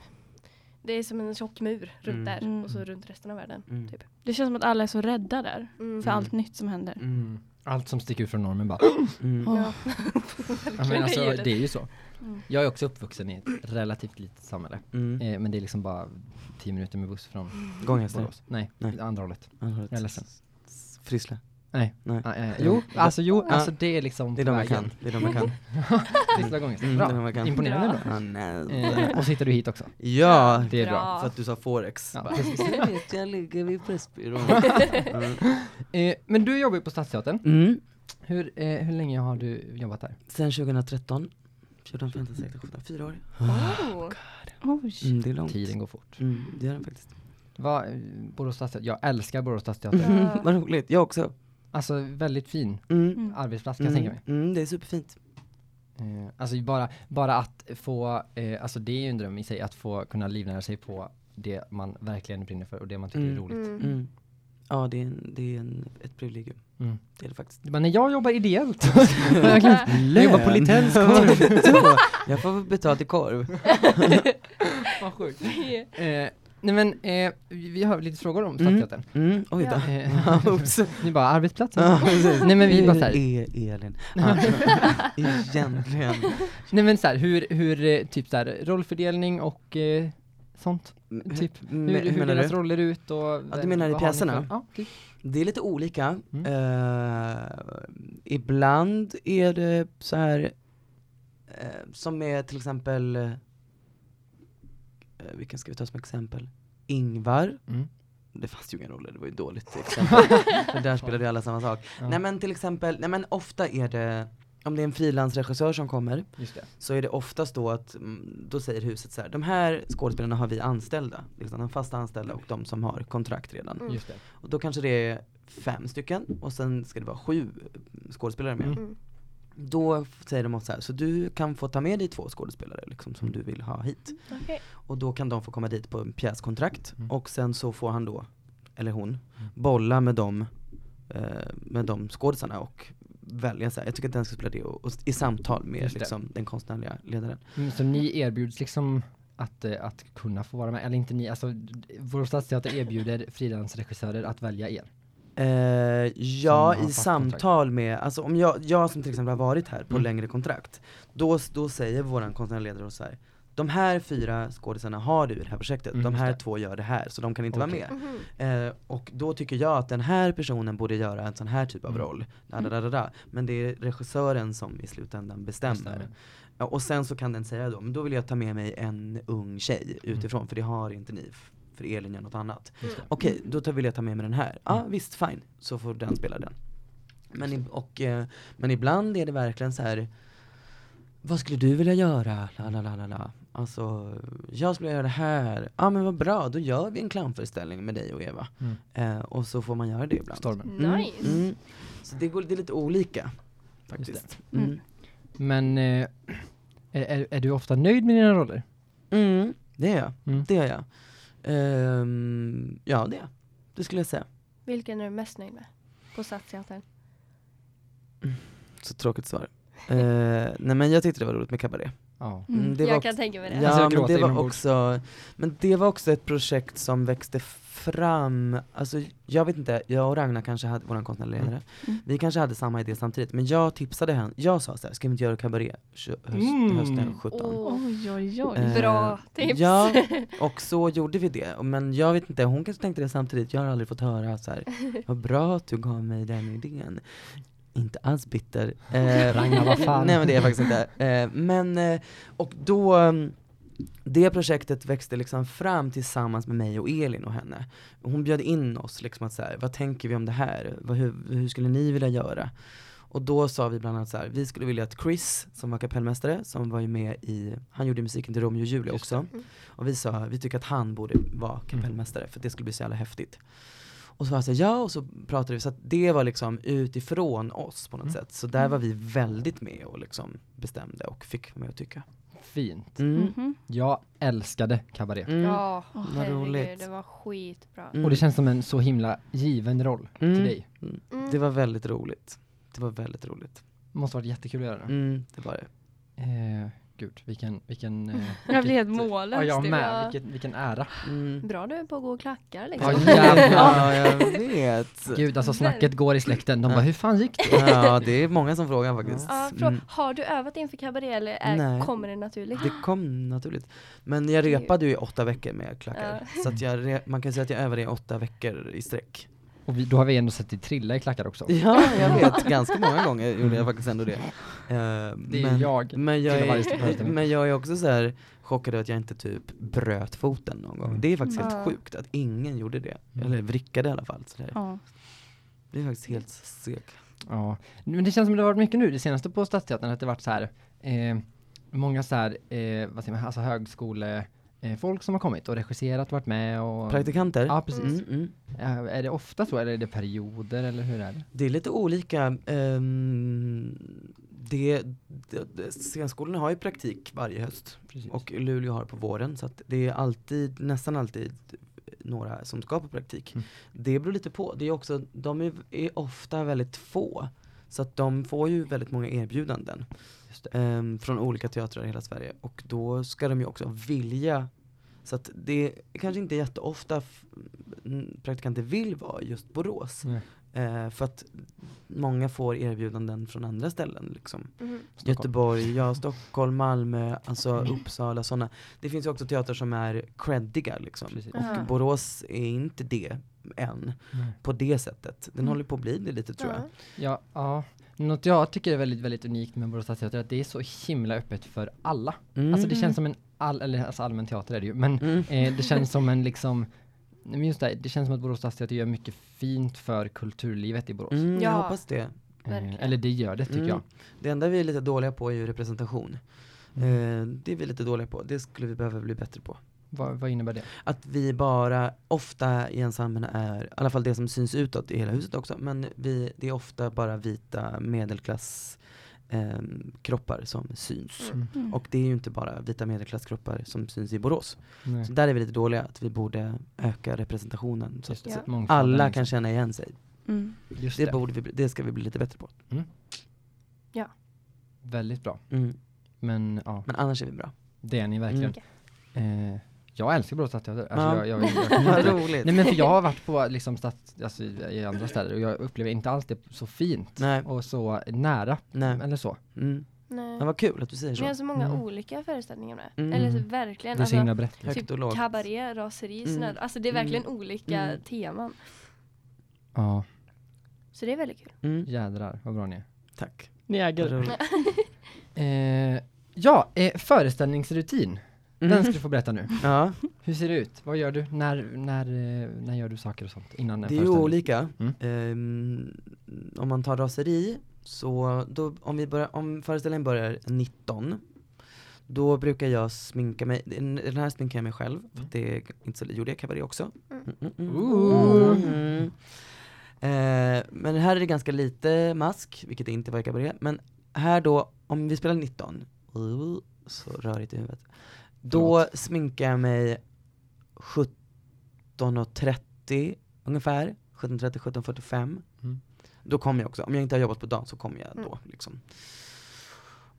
det är som en tjock mur runt Mm. där Mm. och så runt resten av världen. Mm. Typ. Det känns som att alla är så rädda där Mm. för allt nytt som händer. Mm. Allt som sticker ut från normen bara Mm. Ja. ja, men alltså, det är ju så. Jag är också uppvuxen i ett relativt litet samhälle. Mm. Eh, men det är liksom bara 10 minuter med buss från Gånghästar. Borås. Nej, Nej. andra hållet. Jag är ledsen. Frissle. Nej. Nej. Ah, eh, jo, alltså jo, alltså det är liksom Det är de jag kan. Det är de jag kan. Sista gången. Mm, det är de Bra. jag kan. Imponerande Bra. Ah, nej. Eh, och sitter du hit också. Ja, Det är bra. Bra. för att du sa forex. Ja. Jag vet, jag ligger vid Pressbyrån. Mm. Eh, men du jobbar ju på Stadsteatern. Mm. Hur, eh, hur länge har du jobbat där? Sen 2013, 14, 15, 16, 17, fyra år. Oh. Oj. Mm, det är långt. Tiden går fort. Mm, det gör den faktiskt. Va, eh, Borås Stadsteater, jag älskar Borås Stadsteater. Ja. Vad roligt, jag också. Alltså väldigt fin Mm. Arbetsplats kan jag tänka Mm. mig. Mm, det är superfint. Eh, alltså bara, bara att få, eh, alltså det är ju en dröm i sig, att få kunna livnära sig på det man verkligen brinner för och det man tycker är Mm. roligt. Mm. Mm. Ja, det är, en, det är en, ett privilegium. Mm. Det är det faktiskt. Men när jag jobbar ideellt, jag jobbar på Litens korv. Jag får betalt i korv. Vad sjukt. Eh, nej men, eh, vi har lite frågor om Mm. Stadsteatern. Mm, oj då. Eh, ni bara, arbetsplatsen? Ja. Nej men vi bara såhär, E- Elin. Egentligen. nej men såhär, hur, hur, eh, typ såhär, rollfördelning och eh, sånt? Typ, Hur, hur deras du? roller ut och... Ja, du menar i pjäserna? Ja, typ. Det är lite olika. Mm. Eh, ibland är det så här eh, som med till exempel, vilken ska vi ta som exempel? Ingvar. Mm. Det fanns ju inga roller, det var ju dåligt exempel. För där spelade ju alla samma sak. Ja, Nej men till exempel, nej men ofta är det, om det är en frilansregissör som kommer, så är det oftast då att, mm, då säger huset så här, de här skådespelarna har vi anställda, liksom de fasta anställda och de som har kontrakt redan. Mm. Och då kanske det är fem stycken och sen ska det vara sju skådespelare med. Mm. Mm. Då säger de också så här, så du kan få ta med dig två skådespelare liksom, som du vill ha hit. Okej. Och då kan de få komma dit på en pjäskontrakt Mm. och sen så får han då, eller hon, bolla med dem, eh, med de skådisarna och välja så här. jag tycker att den ska spela det och, och i samtal med liksom, den konstnärliga ledaren. Mm, Så ni erbjuds liksom att, eh, att kunna få vara med, eller inte ni, alltså Borås Stadsteater erbjuder frilansregissörer att välja er. Eh, ja, i samtal med, alltså om jag, jag som till exempel har varit här på Mm. längre kontrakt, då, då säger våran konstnärliga ledare så här. De här fyra skådisarna har du i det här projektet, Mm, de här två gör det här, så de kan inte Okej. vara med. Mhm. Eh, och då tycker jag att den här personen borde göra en sån här typ av Mm. roll. Da, da, da, da, da. Men det är regissören som i slutändan bestämmer. Ja, och sen så kan den säga då, men då vill jag ta med mig en ung tjej Mm. utifrån, för det har inte ni för Elin gör något annat. Det. Okej, då tar, vill jag ta med mig den här. Ja Mm. visst, fine. Så får den spela den. Men, i, och, eh, men ibland är det verkligen så här. Vad skulle du vilja göra? La, la, la, la, la. Alltså, jag skulle göra det här. Ja men vad bra, då gör vi en clownföreställning med dig och Eva. Mm. Eh, och så får man göra det ibland. Stormen. Mm, Nice. Mm. Så det, går, det är lite olika. Faktiskt. Mm. Mm. Men eh, är, är, är du ofta nöjd med dina roller? Mm, det är jag. Mm. Det är jag. Ehm, ja, det. Det skulle jag säga. Vilken är du mest nöjd med? På Stadsteatern? Så tråkigt svar. Eh, nej men jag tyckte det var roligt med kabaré. Ja. Mm. Mm, det var jag också- kan tänka mig det. Ja, Alltså, men det var också, men det var också ett projekt som växte fram, alltså jag vet inte, jag och Ragnar kanske hade, våran konstnärliga ledare, Mm. vi kanske hade samma idé samtidigt, men jag tipsade henne, jag sa såhär, ska vi inte göra kabaré höst, Mm. hösten 17? Åh, Oj, oj, oj. Eh, Bra tips. Ja, och så gjorde vi det, men jag vet inte, hon kanske tänkte det samtidigt, jag har aldrig fått höra så här. vad bra att du gav mig den idén. Inte alls bitter. Eh, Ragnar, vad fan. Nej men det är jag faktiskt inte. Eh, men, eh, och då, mm, det projektet växte liksom fram tillsammans med mig och Elin och henne. Hon bjöd in oss liksom att så här, vad tänker vi om det här? Vad, hur, hur skulle ni vilja göra? Och då sa vi bland annat så här, vi skulle vilja att Chris, som var kapellmästare, som var ju med i, han gjorde musiken till Romeo och Julia också. Mm. Och vi sa, vi tycker att han borde vara kapellmästare, för det skulle bli så jävla häftigt. Och så var jag så här, ja, och så pratade vi, så att det var liksom utifrån oss på något Mm. sätt. Så där var vi väldigt med och liksom bestämde och fick vara med och tycka. Fint. Mm. Mhm. Jag älskade kabaré. Mm. Ja, Åh, vad roligt. det var skitbra. Mm. Och det känns som en så himla given roll Mm. till dig. Mm. Det var väldigt roligt. Det var väldigt roligt. Måste varit jättekul att göra det. Mm, det var det. Eh, gud, vilken, vilken... Eh, Jag blir helt mållös. Ja, jag typ. med. Ja. Vilken, vilken ära. Mm. Bra du är på att gå och klacka Ja, liksom. jävlar. ja, jag vet. Gud, alltså snacket går i släkten. De Ja. bara, hur fan gick det? Ja, det är många som frågar faktiskt. Ja, frå- Mm. Har du övat inför kabaré eller är, Nej. kommer det naturligt? Det kom naturligt. Men jag repade ju i åtta veckor med klackar. Ja. Så att jag man kan säga att jag övade i åtta veckor i sträck. Och vi, då har vi ändå sett dig trilla i klackar också. Ja, jag vet. Ganska många gånger gjorde jag faktiskt ändå det. Eh, Det är men, jag. Men jag, är, men jag är också så här chockad över att jag inte typ bröt foten någon gång. Mm. Det är faktiskt Ja. helt sjukt att ingen gjorde det. Mm. Eller vrickade i alla fall. Så där. Ja. Det är faktiskt helt segt. Ja, men det känns som det har varit mycket nu, det senaste på Stadsteatern, att det varit så här, eh, många så här, eh, vad säger man, alltså högskole, eh, folk som har kommit och regisserat, varit med och... Praktikanter? Ja, precis. Mm, mm. Eh, är det ofta så, eller är det perioder, eller hur är det? Det är lite olika. det, det, det, scenskolorna har ju praktik varje höst Precis. och Luleå har på våren så att det är alltid, nästan alltid några som ska på praktik. Mm. Det beror lite på. Det är också, de är, är ofta väldigt få. Så att de får ju väldigt många erbjudanden Just det. ehm, från olika teatrar i hela Sverige och då ska de ju också vilja så att det är kanske inte jätteofta praktikanter vill vara just Borås. Nej. Eh, för att många får erbjudanden från andra ställen liksom. Stockholm. Göteborg, ja Stockholm, Malmö, alltså Mm. Uppsala, sådana. Det finns ju också teatrar som är creddiga liksom. Och Ja. Borås är inte det än, på det sättet. Den Mm. håller på att bli det lite tror jag. Ja. Ja, ja. Något jag tycker är väldigt, väldigt unikt med Borås Stadsteater är att det är så himla öppet för alla. Mm. Alltså det känns som en all, eller alltså allmän teater är det ju, men Mm. eh, det känns som en liksom Nej, men just det, det känns som att Borås Stadsteater gör mycket fint för kulturlivet i Borås. Mm, jag Ja. hoppas det. Eh, eller det gör det tycker Mm. jag. Det enda vi är lite dåliga på är ju representation. Mm. Eh, det är vi lite dåliga på, det skulle vi behöva bli bättre på. Vad, vad innebär det? Att vi bara, ofta i ensemblen är, i alla fall det som syns utåt i hela huset också, men vi, det är ofta bara vita medelklass ehm, kroppar som syns. Mm. Mm. Och det är ju inte bara vita medelklasskroppar som syns i Borås. Nej. Så där är vi lite dåliga, att vi borde öka representationen. Så att Ja. alla liksom. kan känna igen sig. Mm. Just Det, det, borde vi, det ska vi bli lite bättre på. väldigt bra. Mm. Men ja, Men annars är vi bra. det är ni verkligen. Eh, jag älskar Borås Stadsteater. Alltså, Ja. jag, jag, jag, roligt. Nej men för jag har varit på liksom stads, alltså, i, i andra städer och jag upplever inte alls det så fint Nej, och så nära nej. eller så. Mm. Nej. Men vad kul att du säger Vi har så. så många Mm. olika föreställningar med. Mm. Eller så verkligen. Det är så Alltså, himla brett. Högt typ och lågt. kabaré, raseri, Mm. snöd. Alltså det är Mm. verkligen olika Mm. teman. Ja, Så det är väldigt kul. Mm. jädrar vad bra ni är. Tack. Ni äger. Eh, ja, eh, föreställningsrutin. Den ska du få berätta nu. Ja, Hur ser det ut? Vad gör du? När, när, eh, när gör du saker och sånt? Innan det är ju olika. Mm. Ehm, om man tar raseri, så då, om, vi börjar, om föreställningen börjar 19, då brukar jag sminka mig, den här sminkar jag mig själv, för det är inte så, gjorde jag kabaré också. Mm. Mm, mm, mm. Mm. Eh, men här är det ganska lite mask, vilket det inte var i kabaré, men här då, om vi spelar 19, uh, så rörigt i huvudet, då sminkar jag mig 17.30 ungefär, 17.30, 17.45. Mm. Då kommer jag också, om jag inte har jobbat på dagen så kommer jag Mm. då liksom.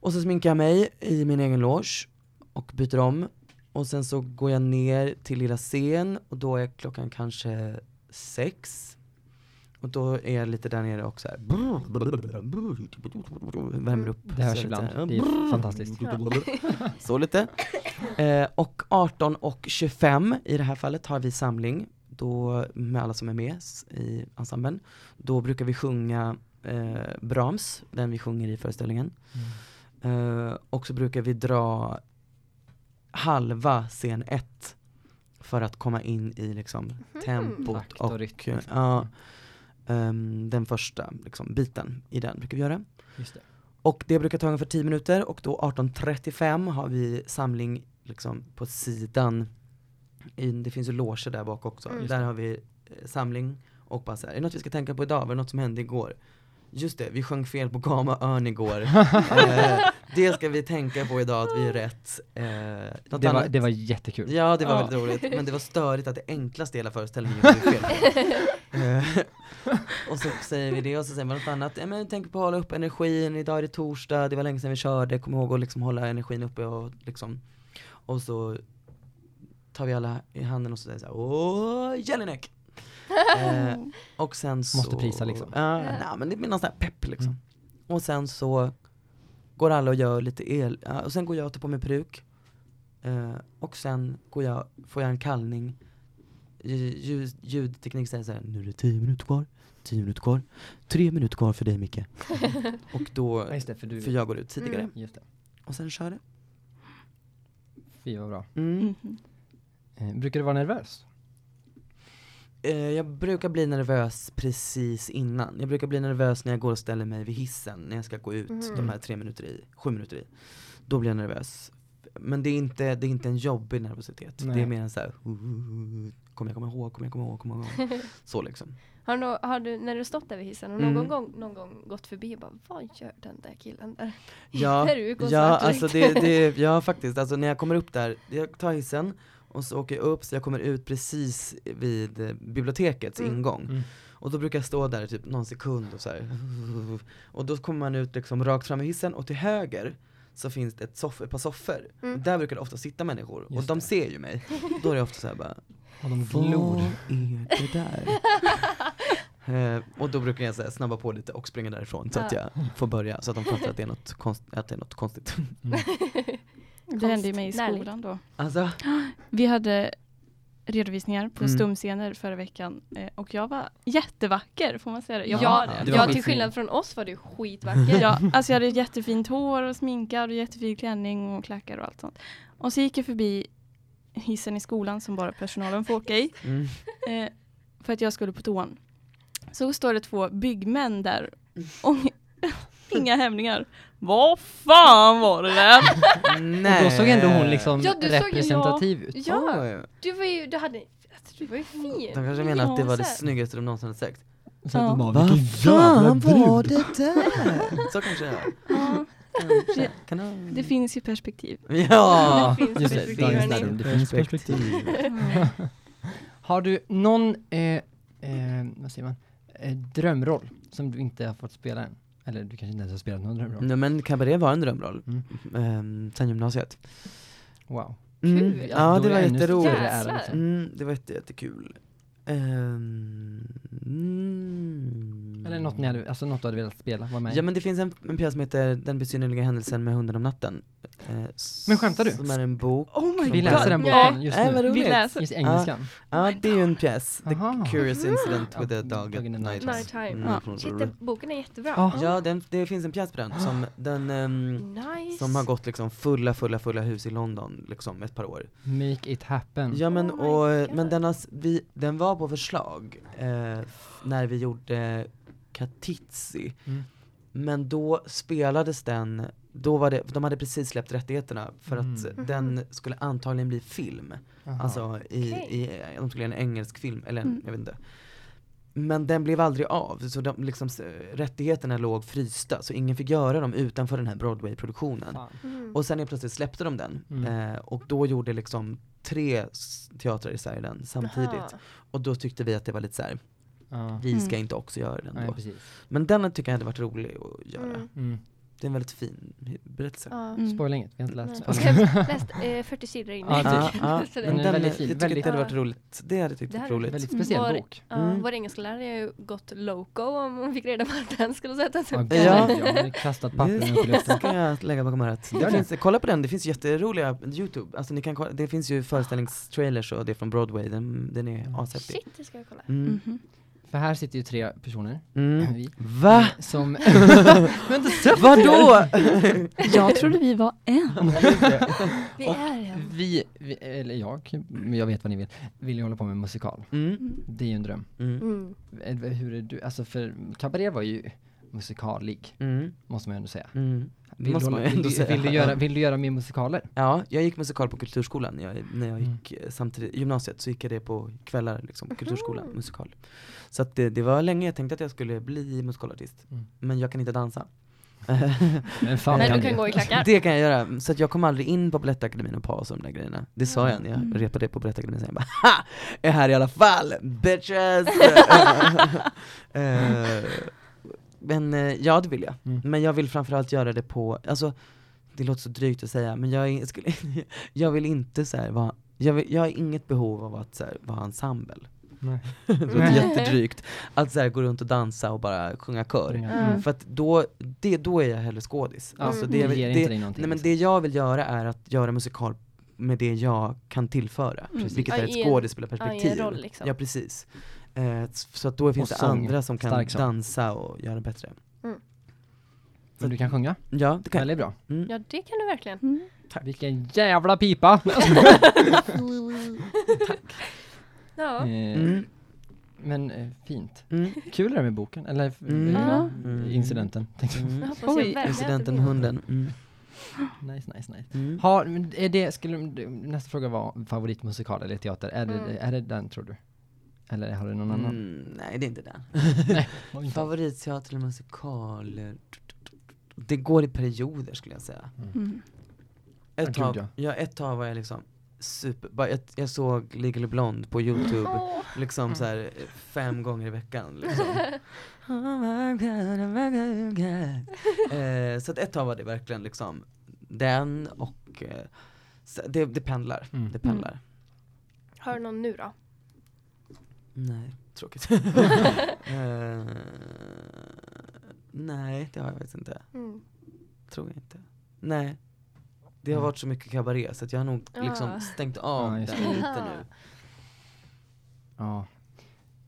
Och så sminkar jag mig i min egen loge och byter om. Och sen så går jag ner till lilla scen och då är klockan kanske sex. Och då är jag lite där nere och så här. Värmer upp. Det hörs lite- ibland. Det är fantastiskt. Så lite. Eh, och 18 och 25 i det här fallet har vi samling, då med alla som är med i ensemblen. Då brukar vi sjunga eh, Brahms, den vi sjunger i föreställningen. Mm. Eh, och så brukar vi dra halva scen 1 för att komma in i liksom tempot Takt och och, rytm, ja, ehm, den första liksom, biten i den brukar vi göra. Just det. Och det brukar ta ungefär 10 minuter och då 18.35 har vi samling liksom på sidan. I, det finns ju loger där bak också. Mm. Där har vi eh, samling och bara så här, är det något vi ska tänka på idag? Var det något som hände igår? Just det, vi sjöng fel på Gama Örn igår. eh, det ska vi tänka på idag att vi är rätt. Eh, Det var, det var jättekul. Ja det var Ja. väldigt roligt, men det var störigt att det enklaste i hela föreställningen vi fel på. Eh, Och så säger vi det och så säger man något annat, ja, men tänk på att hålla upp energin, idag är det torsdag, det var länge sedan vi körde, kom ihåg att liksom hålla energin uppe och liksom Och så tar vi alla i handen och så säger så här, åh Jelinek! eh, och sen så Måste prisa liksom. Ja, Ja. nej, men det blir någon sån här pepp liksom Mm. Och sen så går alla och gör lite el, ja, och sen går jag och tar på mig peruk eh, Och sen går jag, får jag en kallning Ljud, ljud, ljudteknik säger såhär, nu är det 10 minuter kvar, 10 minuter kvar, 3 minuter kvar för dig Micke Och då, Ja, det, för du... för jag går ut tidigare, Mm. Just det. och sen kör det Fy vad bra. mm. Eh, brukar du vara nervös? Eh, Jag brukar bli nervös precis innan. Jag brukar bli nervös när jag går och ställer mig vid hissen, när jag ska gå ut Mhm. de här tre minuter i, sju minuter i. Då blir jag nervös. Men det är inte, det är inte en jobbig nervositet. Det Nej. är mer en såhär, kommer jag komma ihåg, kommer jag komma ihåg, kommer jag ihåg. Så liksom. Har, du, har du, när du stått där vid hissen, har du Mm. någon, gång, någon gång gått förbi och bara Vad gör den där killen där? Ja, ja alltså det, det, ja faktiskt, alltså när jag kommer upp där, jag tar hissen och så åker jag upp så jag kommer ut precis vid eh, bibliotekets Mm. ingång. Mm. Och då brukar jag stå där typ någon sekund och så här. Och då kommer man ut liksom rakt fram i hissen och till höger så finns det ett, soff, ett par soffor. Mm. Där brukar det ofta sitta människor och Just de det. ser ju mig. Då är det ofta så här bara, Och de vad glor. är det där? Eh, och då brukar jag så här, snabba på lite och springa därifrån så att jag får börja, så att de fattar att det är något, konst, att det är något konstigt. Mm. Det hände ju mig i skolan då. Alltså, Vi hade redovisningar på Mm. stumscener förra veckan eh, och jag var jättevacker, får man säga det? Jag ja, var det det. var ja till skillnad från oss var du skitvacker. Ja, alltså jag hade jättefint hår och sminkad och jättefin klänning och klackar och allt sånt. Och så gick jag förbi hissen i skolan som bara personalen får åka i. mm. Eh, för att jag skulle på toan. Så står det två byggmän där och inga hämningar. Vad fan var det där? nej. Och då såg ändå hon liksom Ja, du såg ju- representativ ut. Ja, du var ju, du hade, alltså, du var ju fin. De kanske menar att det var det Ja, snyggaste de någonsin hade sagt. Så bara, Vad fan var det där? Så kanske det är. Ja, Kanske. Kan jag- det finns ju perspektiv. Ja! Det finns Just det, perspektiv, hörni. lärdom, det finns perspektiv. Har du någon, eh, eh, vad säger man, eh, drömroll som du inte har fått spela än? Eller du kanske inte ens har spelat någon drömroll? Nej men cabaret var en drömroll, Mm. um, sen gymnasiet. Wow. Mm. Kul. Ja det var jätteroligt. liksom. Mm, det var jätte, jättekul. Um, mm, Eller något ni hade, alltså något du hade velat spela, vara med i? Ja men det finns en, en pjäs som heter Den besynnerliga händelsen med hunden om natten. Eh, Men skämtar du? Som är en bok. Oh my Vi god. läser den Ja. boken just Äh, vad nu. roligt. Vi läser. Just engelskan. Ja det är ju en pjäs. The Aha. Curious Incident with a Dog at the Night. Nighttime. Mm. Ja. Shit, den boken är jättebra. Ja. Ja, den, det finns en pjäs på den som, den, ehm, Nice. som har gått liksom fulla, fulla, fulla hus i London liksom ett par år. Make it happen. Ja men, Oh och, men den, har, vi, den var på förslag eh, när vi gjorde Katitzi. Mm. Men då spelades den, då var det, de hade precis släppt rättigheterna för Mm. att den skulle antagligen bli film. Aha. Alltså i, Okej. i, de skulle göra en engelsk film, eller en, Mm. jag vet inte. Men den blev aldrig av, så de, liksom, rättigheterna låg frysta, så ingen fick göra dem utanför den här Broadway-produktionen. Mm. Och sen helt plötsligt släppte de den, Mm. eh, och då gjorde liksom tre teatrar i Sverige den samtidigt. Aha. Och då tyckte vi att det var lite så här. Vi ska Mm. inte också göra den Nej, då. precis. Men den tycker jag hade varit rolig att göra. Mm. Mm. Det är en väldigt fin berättelse. Ja. Mm. Spoila inget, vi har inte Nej. läst. Jag har läst eh, 40 sidor in. Ja, Ja, typ. ja. Det- Men Den är den, väldigt jag fin, tycker väldigt- det hade varit Ja. roligt. Det hade jag tyckt Det varit roligt. Väldigt speciell Var- bok. Ja, Mm. Vår engelsklärare har ju gått loco om hon fick reda på att den skulle sättas upp. Ja, Ja. jag kastat pappren upp i Det luften. ska jag lägga bakom örat. Det finns, kolla på den, det finns jätteroliga youtube, alltså ni kan kolla, det finns ju föreställningstrailers och det är från Broadway, den, den är ashäftig. Shit, det ska jag kolla. Mm. Mhm. För här sitter ju tre personer, Mm. vi, Va? som... Men inte släpp Vadå? Jag trodde vi var en. Vi är en. Vi, vi, eller jag, men jag vet vad ni vill, vill ju hålla på med musikal. Mm. Det är ju en dröm. Mm. Mm. Eh, Hur är du, alltså för Cabaret var ju musikalig, Mm. måste man ju ändå säga. Mm. Vill, Måste du, man vill, ändå säga. vill, du göra, vill du göra mer musikaler? Ja, jag gick musikal på Kulturskolan när jag, när jag Mm. gick eh, samtidigt, gymnasiet så gick jag det på kvällar liksom, Kulturskolan, Mhm. musikal. Så att det, det var länge jag tänkte att jag skulle bli musikalartist, Mm. men jag kan inte dansa. Men fan Men du kan det. gå i klackar. Det kan jag göra, så att jag kom aldrig in på Balettakademin och PAS och de där grejerna. Det sa jag när jag Mm. repade på Balettakademin, jag bara HA! Är här i alla fall, bitches! Eh, men eh, ja, det vill jag. Mm. Men jag vill framförallt göra det på, alltså det låter så drygt att säga, men jag, är- skulle, jag vill inte så här, vara, jag, vill, jag har inget behov av att så här, vara ensemble. Nej. det låter jättedrygt. Att så här, gå runt och dansa och bara sjunga kör. Mm. För att då, det, då är jag hellre skådis. Alltså, Mm. det, det det. Nej men liksom. det jag vill göra är att göra musikal med det jag kan tillföra, Mm. vilket Ja, är ett skådespelarperspektiv. liksom. Ja precis. Eh, så att då finns Och det sång. andra som kan dansa och göra bättre. Men du kan sjunga, Ja, det kan jag. väldigt bra. Mm. Ja, det kan du verkligen. Mm. Vilken jävla pipa! Ja. Eh, Mm. Men eh, fint. Mm. Kul det där med boken, eller Mm. Mm. incidenten. tänkte jag. Oj. det Incidenten med hunden. Mm. Nice, nice, nice. Mm. Har, men är det, skulle, nästa fråga var favoritmusikal eller teater, är, det, Mm. är det den tror du? Eller har du någon annan? Mm, nej det är inte den. Nej. Favoritteater eller musikal? Det går i perioder skulle jag säga. Mm. Ja, Ett tag, ja. ett tag var jag liksom super, bara, jag, jag såg Legally Blonde på youtube Åh. liksom så här fem gånger i veckan liksom. Oh my God, oh my God, oh God. eh, Så att ett tag var det verkligen liksom den och eh, det, det pendlar, Mm. det pendlar. Har du någon nu då? Nej, tråkigt. eh, nej, det har jag faktiskt inte. Mm. Tror jag inte. Nej. Det har Mm. varit så mycket kabaré så att jag har nog liksom Ah. stängt av Ja, just den det. lite nu. Ja.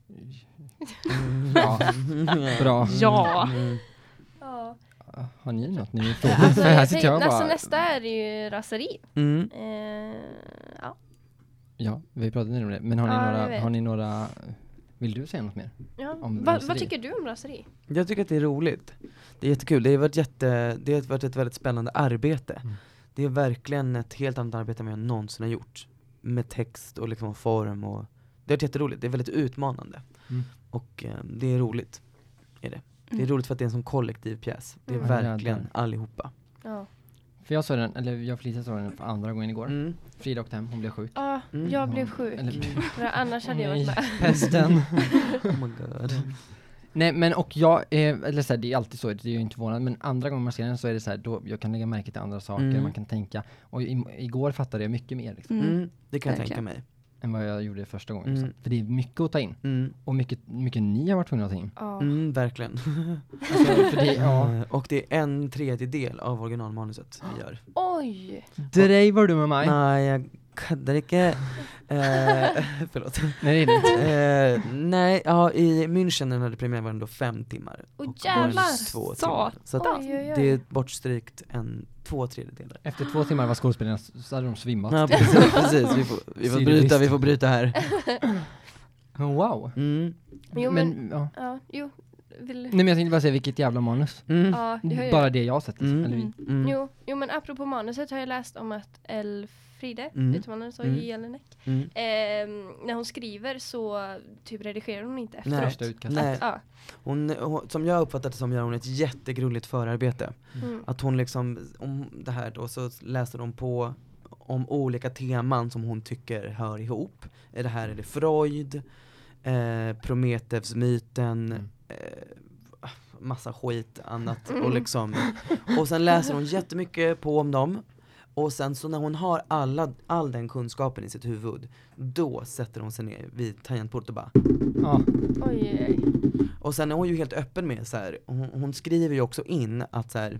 Mm. Ja, bra. Ja. Mm. Ja. Har ni något ni vill fråga? Alltså, här jag sitter tänk, jag nästa, bara. nästa är ju raseri. Mm. Eh, ja. Ja, vi pratade om det. Men har ni, Ja, några, har ni några, vill du säga något mer? Ja. Om Va, vad tycker du om raseri? Jag tycker att det är roligt. Det är jättekul. Det har varit, jätte, det har varit ett väldigt spännande arbete. Mm. Det är verkligen ett helt annat arbete än jag någonsin har gjort. Med text och liksom form och det har varit jätteroligt. Det är väldigt utmanande. Mm. Och eh, det är roligt. Är det. det är Mm. roligt för att det är en sån kollektiv pjäs. Det är Mm. verkligen allihopa. Ja. För jag såg den, eller jag och Felicia såg den för andra gången igår. Mm. Frida åkte hem, hon blev sjuk. Ja, Mm. jag blev sjuk. Eller, För annars hade jag varit med. Pesten. Oh my god. Nej men och jag, eh, eller så här, det är alltid så, det är ju inte förvånande, men andra gånger man ser den så är det så här, då jag kan lägga märke till andra saker, Mm. man kan tänka, och i, igår fattade jag mycket mer liksom. Mm. Mm. Det kan jag Verkligen. tänka mig. Än vad jag gjorde första gången. Mm. Liksom. För det är mycket att ta in. Mm, Och mycket, mycket ni har varit tvungna att ta in. Ja. mm, verkligen. Alltså, det, ja. Eh, Och det är en tredjedel av originalmanuset vi gör. Oj! Driver du med mig? Nej, jag kan inte. Eh, förlåt. Nej det är det inte. Eh, nej, ja, i München när den hade premiär var den då fem timmar. Åh, Och jävlar, två timmar. Så att Oj, oj, oj. det är bortstrykt en två tredjedelar. Efter två timmar var skådespelarna så hade de svimmat. Ja precis, precis. Vi, får, vi får bryta, vi får bryta här. Wow. Mm. Jo, men, men- ja. Ja, jo. Vill... Nej men jag tänkte bara säga vilket jävla manus. Mm. Ja, det. Bara det jag har sett liksom. Mm. Eller vi. Mm. Jo, jo, men apropå manuset har jag läst om att Elfride, Mm. uttalar man så, Mm. Jelinek, Mm. ehm, när hon skriver så typ redigerar hon inte Nej. efteråt. Utkastet. Nej. Ja. Hon, hon, som jag uppfattat det som gör hon ett jättegrulligt förarbete. Mm. Att hon liksom, om det här då, så läser hon på om olika teman som hon tycker hör ihop. Är det här är det Freud, eh, Prometheus-myten, Mm. eh, massa skit annat. Och, liksom, och sen läser hon jättemycket på om dem. Och sen så när hon har alla, all den kunskapen i sitt huvud, då sätter hon sig ner vid tangentbordet och bara Ja. Oj, oj, och sen är hon ju helt öppen med så här, hon, hon skriver ju också in att så här.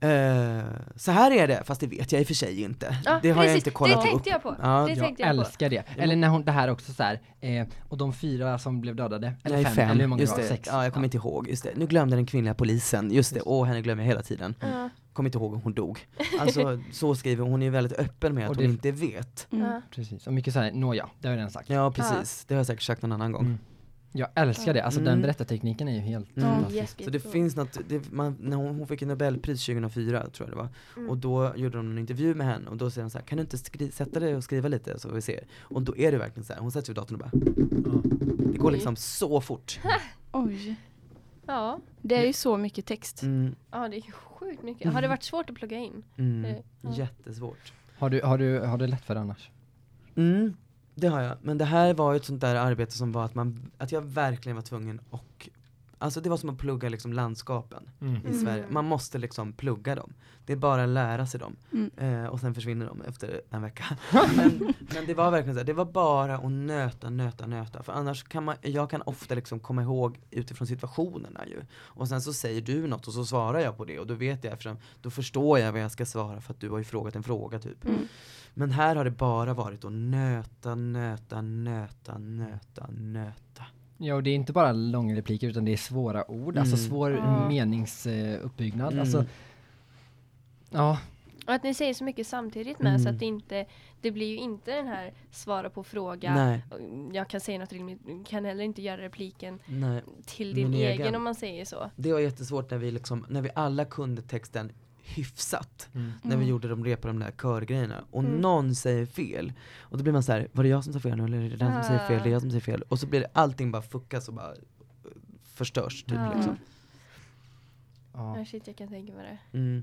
Eh, så här är det, fast det vet jag i och för sig inte. Ja, det har jag precis. inte kollat Det upp. tänkte jag på. Ja, det Jag tänkte jag på. älskar det. Eller när hon, det här också så här, eh, och de fyra som blev dödade, eller Nej, fem, eller hur många just det det. var? Sex. Ja, jag kommer inte ihåg, just det. Nu glömde jag den kvinnliga polisen, just det, Just. åh henne glömmer jag hela tiden. Ja. Kommer inte ihåg om hon dog. Alltså så skriver hon, hon är ju väldigt öppen med att Och hon det- inte vet. Mm. Ja. Precis, och mycket så här, nåja, det har jag redan sagt. Ja precis, det har jag säkert sagt någon annan gång. Mm. Jag älskar det, alltså den Mm. berättartekniken är ju helt Mm. fantastisk. Så det finns något, det, man, när hon, hon fick en nobelpris 2004 tror jag det var, Mm. och då gjorde de en intervju med henne och då säger de så här, kan du inte skri- sätta dig och skriva lite så vi ser? Och då är det verkligen så här, hon sätter sig vid datorn och bara, det går liksom så fort. Oj. Ja. Det är ju så mycket text. Mm, ja, det är sjukt mycket. Har det varit svårt att plugga in? mm, Eh, ja. jättesvårt. Har du, har du, har du lätt för det annars? Mm, det har jag, men det här var ju ett sånt där arbete som var att man, att jag verkligen var tvungen och Alltså det var som att plugga liksom landskapen i Mm. Sverige, man måste liksom plugga dem. Det är bara att lära sig dem. Mm. Eh, och sen försvinner de efter en vecka. men, men det var verkligen så här, det var bara att nöta, nöta, nöta. För annars kan man, jag kan ofta liksom komma ihåg utifrån situationerna ju. Och sen så säger du något och så svarar jag på det och då vet jag eftersom, då förstår jag vad jag ska svara för att du har ju frågat en fråga typ. Mm. Men här har det bara varit att nöta, nöta, nöta, nöta, nöta. Ja, och det är inte bara långa repliker utan det är svåra ord, alltså Mm. svår Ja. meningsuppbyggnad. Mm. Alltså, ja, Och att ni säger så mycket samtidigt med så Mm. att det inte, det blir ju inte den här svara på fråga. Nej, Jag kan säga något till mig, kan heller inte göra repliken nej. till din egen. egen. om man säger så. Det var jättesvårt när vi liksom, när vi alla kunde texten hyfsat. mm. När vi Mm. gjorde de repade de där körgrejerna och Mm. någon säger fel och då blir man så här: var det jag som sa fel nu eller är det den som säger fel, det är jag som säger fel och så blir det allting bara fuckas och bara eh, förstörs typ Ja. liksom. ja. Ja. Shit, jag kan tänka mig det. Mm.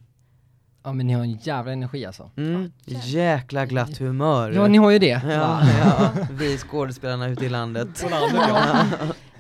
ja, men ni har en jävla energi alltså. Mm. Jäkla glatt humör. Ja, ni har ju det. ja, ja, vi skådespelarna ute i landet.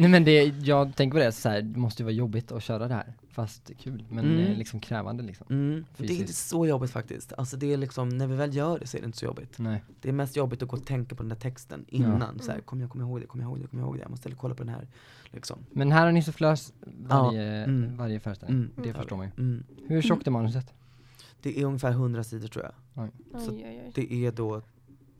Nej men det, jag tänker på det så här, det måste ju vara jobbigt att köra det här, fast kul, men Mm. eh, liksom krävande liksom. Mm. Det är inte så jobbigt faktiskt. Alltså det är liksom, när vi väl gör det så är det inte så jobbigt. Nej. Det är mest jobbigt att gå och tänka på den där texten innan. Ja. Så här, kom jag kommer ihåg det, kommer jag ihåg det, kommer jag ihåg det. Jag måste kolla på den här. Liksom. Men här har ni så flös varje, mm. varje föreställning, Mm. det förstår man ju. Mm. Hur tjockt är manuset? Det är ungefär 100 sidor tror jag. Oj, Så oj, oj. Det är då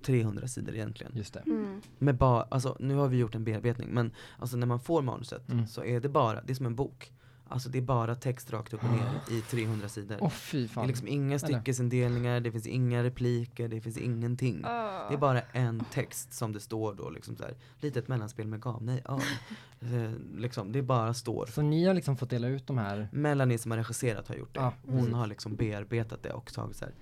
300 sidor egentligen. Just det. Mm. Med bara, alltså nu har vi gjort en bearbetning men alltså när man får manuset Mm. så är det bara, det är som en bok. Alltså det är bara text rakt upp och ner i 300 sidor. Åh fy det är fan. liksom inga styckesindelningar, det finns inga repliker, det finns ingenting. Ah. Det är bara en text som det står då liksom så här, litet mellanspel med gav, nej, ja. Eh, liksom, det bara står. Så ni har liksom fått dela ut de här, Melanie som har regisserat har gjort det. Ja, Hon har liksom bearbetat det och tagit så här.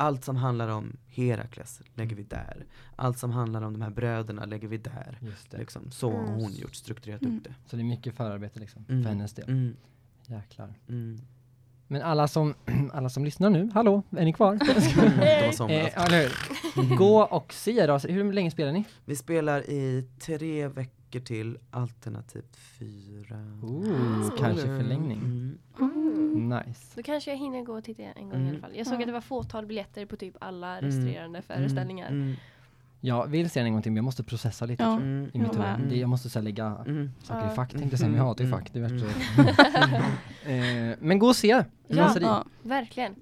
Allt som handlar om Herakles lägger vi där. Allt som handlar om de här bröderna lägger vi där. just det. Liksom, så har Mm. hon gjort, strukturerat Mm. upp det. Så det är mycket förarbete liksom, Mm. för hennes del. Mm. Jäklar. Mm. Men alla som, alla som lyssnar nu, hallå, är ni kvar? Eh? Gå och se då, hur länge spelar ni? Vi spelar i tre veckor till, alternativt fyra. Ooh, kanske förlängning. Mm. Mm. Mm. Nice. Då kanske jag hinner gå och titta en gång i Mm. alla fall. Jag såg Ja. att det var fåtal biljetter på typ alla Mm. resterande föreställningar. Mm. Jag vill se den en gång till men jag måste processa lite Ja. Mm. i mitt huvud. Jag måste så här, lägga Mm. saker Ja. i fack tänkte jag säga, men jag hatar ju Mm. fack. Det är Mm. eh, Men gå och se! Ja. Ja. Verkligen.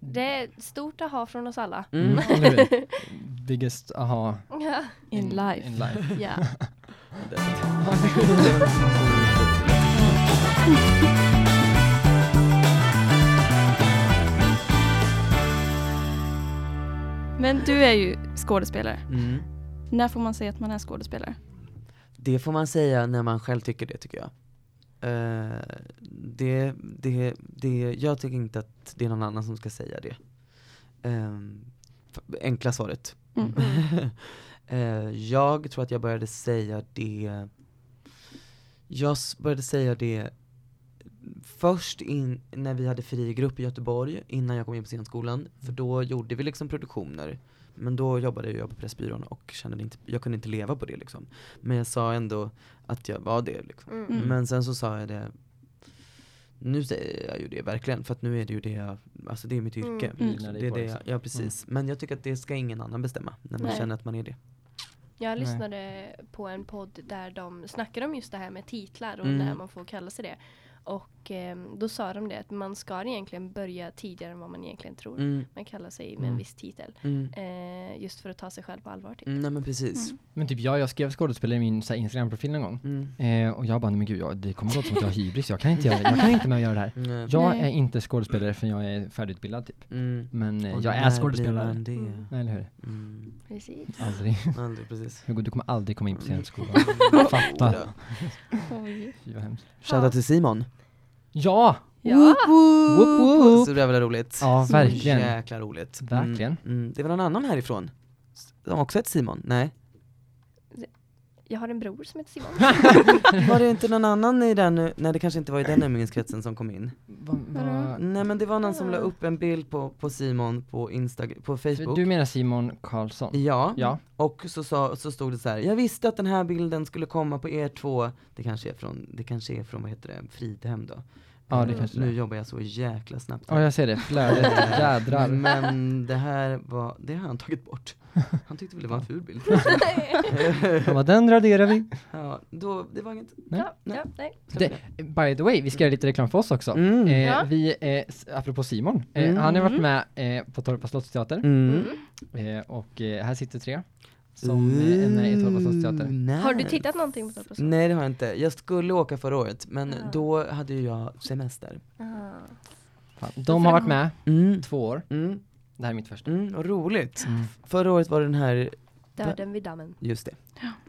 Det är stort aha från oss alla. Mm. Biggest aha Ja. In life. In life. Ja. Men du är ju skådespelare. Mm. När får man säga att man är skådespelare? Det får man säga när man själv tycker det tycker jag. Eh, det, det, det, jag tycker inte att det är någon annan som ska säga det. F- enkla svaret. Mm. Eh, jag tror att jag började säga det, jag började säga det först in, när vi hade fri grupp i Göteborg, innan jag kom in på scenskolan, för då gjorde vi liksom produktioner. Men då jobbade jag på Pressbyrån och kände inte, jag kunde inte leva på det liksom. Men jag sa ändå att jag var det liksom. Mm. Mm. Men sen så sa jag det, nu säger jag ju det verkligen, för att nu är det ju det jag, alltså det är mitt yrke. Mm. Mm. Det är det jag, ja precis. Men jag tycker att det ska ingen annan bestämma, när man Nej. känner att man är det. Jag Nej. lyssnade på en podd där de snackade om just det här med titlar och Mm. när man får kalla sig det. Och ehm, då sa de det att man ska egentligen börja tidigare än vad man egentligen tror. Mm, Man kallar sig med en Mm. viss titel. mm, Eh, just för att ta sig själv på allvar. Typ. mm, nej men precis. Mm. Men typ jag, jag skrev skådespelare i min Instagram-profil någon gång. Mm. Eh, och jag bara, men gud, jag, det kommer låta som att jag har hybris, jag kan inte göra. Jag kan inte med att göra det här. Nej. Jag Nej. är inte skådespelare för jag är färdigutbildad typ. Mm. Men eh, jag är skådespelare. det? Mm. Nej, eller hur? Mm. Precis. Aldrig. Aldrig, precis. Hugo, du kommer aldrig komma in på scenskolan. Fatta. Oj. Shoutout till Simon. Ja! Ja! Woop, woop. Så jävla roligt. Ja, Så verkligen. jäkla roligt. Verkligen. Mm. Mm. Det är väl någon annan härifrån? Som också heter Simon? Nej? Jag har en bror som heter Simon. Var det inte någon annan i den, nej det kanske inte var i den umgängeskretsen som kom in? Va, va, Nej men det var någon som la upp en bild på, på Simon på Instagram, på Facebook. du menar Simon Karlsson? Ja, Ja. och så, sa, så stod det så här. jag visste att den här bilden skulle komma på er två, det kanske är från, det kanske är från vad heter det, Fridhem då. Ja, det Eh, kanske Nu jobbar jag så jäkla snabbt. Ja, jag ser det. Flödet. Jädrar. Men det här var, det har han tagit bort. Han tyckte väl det var en ful bild. Han bara, den raderar vi. ja, då, det var inget. Nej. Ja, ja, nej. Det, by the way, vi ska göra lite reklam för oss också. Mm. Eh, Ja. Vi, eh, apropå Simon, eh, Mm. han har varit med eh, på Torpa slottsteater. Mm. Mm. Eh, och eh, här sitter tre som eh, är med i Torpa slottsteater. Nice. Har du tittat någonting på slott? Nej det har jag inte. Jag skulle åka förra året, men Ja. då hade ju jag semester. Fan. De har varit med Mm. två år. Mm. Det här är mitt första. Mm, och roligt. Mm. Förra året var den här, Döden vid dammen. just det.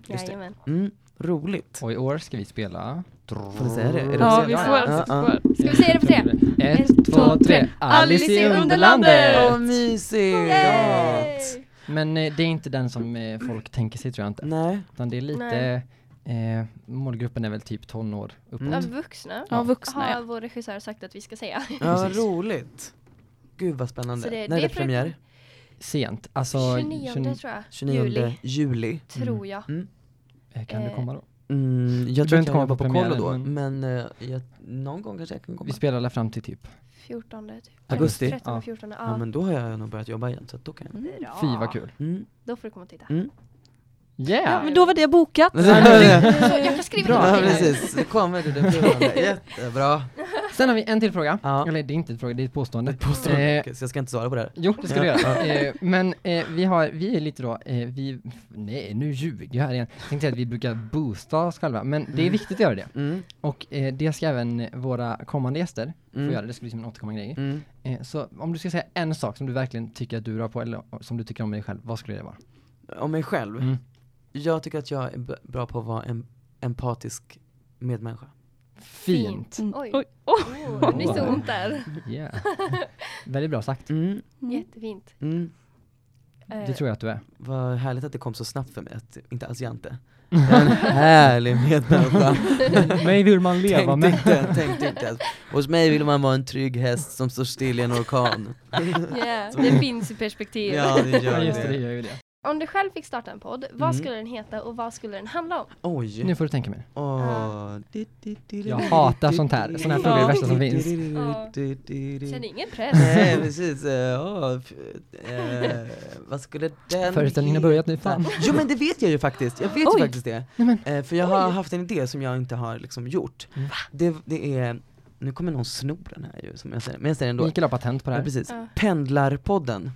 Just det. Mm, roligt. Och i år ska vi spela... Får vi säga det? Det Ja, vi får. ja, ja. Ska vi säga det på tre? Ett, två, tre. Alice i Underlandet! Åh mysigt! Men eh, det är inte den som eh, folk tänker sig tror jag inte. Nej. Utan det är lite, eh, målgruppen är väl typ tonår uppåt. Mm. Ja, vuxna. Ja, vuxna Har ja. vår regissör sagt att vi ska säga. Ja, roligt. Gud vad spännande. Så det- När är det det är premiär? Sent, alltså 29 tjugo- tror jag. 29 Juli, juli. tror jag. Mm. eh, kan du komma då? Mm, jag tror inte jag var på på kollo då, premiären, men, eh, jag, någon gång kanske jag kan komma. Vi spelar alla fram till typ 14 typ. Augusti? 13, Ja. 14, ja. Ja men då har jag nog börjat jobba igen, så då kan jag. Mm. Bra. Fy vad kul. Mm. Då får du komma och titta. Mm. Yeah! Ja, men då var det bokat. Så jag kan skriva Bra. Det. precis, det kommer du, det blir Jättebra. Sen har vi en till fråga. Ja. Eller det är inte en fråga, det är ett påstående. Påstår Eh, Okej, Så jag ska inte svara på det här. Jo, det ska du Ja. göra. Eh, men eh, vi har, vi är lite då, eh, vi, nej nu ljuger jag här igen. Jag tänkte att vi brukar boosta oss själva, men det är viktigt att göra det. Mm. Och eh, det ska även våra kommande gäster få Mm. göra, det ska bli som en återkommande grej. Mm. Eh, så om du ska säga en sak som du verkligen tycker att du är bra på, eller som du tycker om dig själv, vad skulle det vara? Om mig själv? Mm. Jag tycker att jag är bra på att vara en empatisk medmänniska. Fint! Mm. Oj. Oj. Oh, det blir så ont där. Yeah. Väldigt bra sagt. Mm. Jättefint. Mm. Eh, Det tror jag att du är. Vad härligt att det kom så snabbt för mig, att inte alls Jante. En härlig medmänniska. Mig vill man Tänkte inte, tänkte inte ens. Hos mig vill man vara en trygg häst som står still i en orkan. Yeah, det finns i perspektiv. Ja, det gör Ja just det det. gör ju det. Om du själv fick starta en podd, vad Mm. skulle den heta och vad skulle den handla om? Oj. Nu får du tänka mer. Åh. Jag hatar sånt här. Såna här frågor är det värsta som finns. Känner ingen press. Nej precis, f- eh, vad skulle den Föreställningen har börjat nu, fan. Jo men det vet jag ju faktiskt, jag vet ju Oj. faktiskt det. Eh, för jag har haft en idé som jag inte har liksom gjort. Mm. Det, det är, nu kommer någon sno den här ju som jag säger, men jag säger ändå. Mikael har patent på det Ja, här. precis. Ja. Pendlarpodden,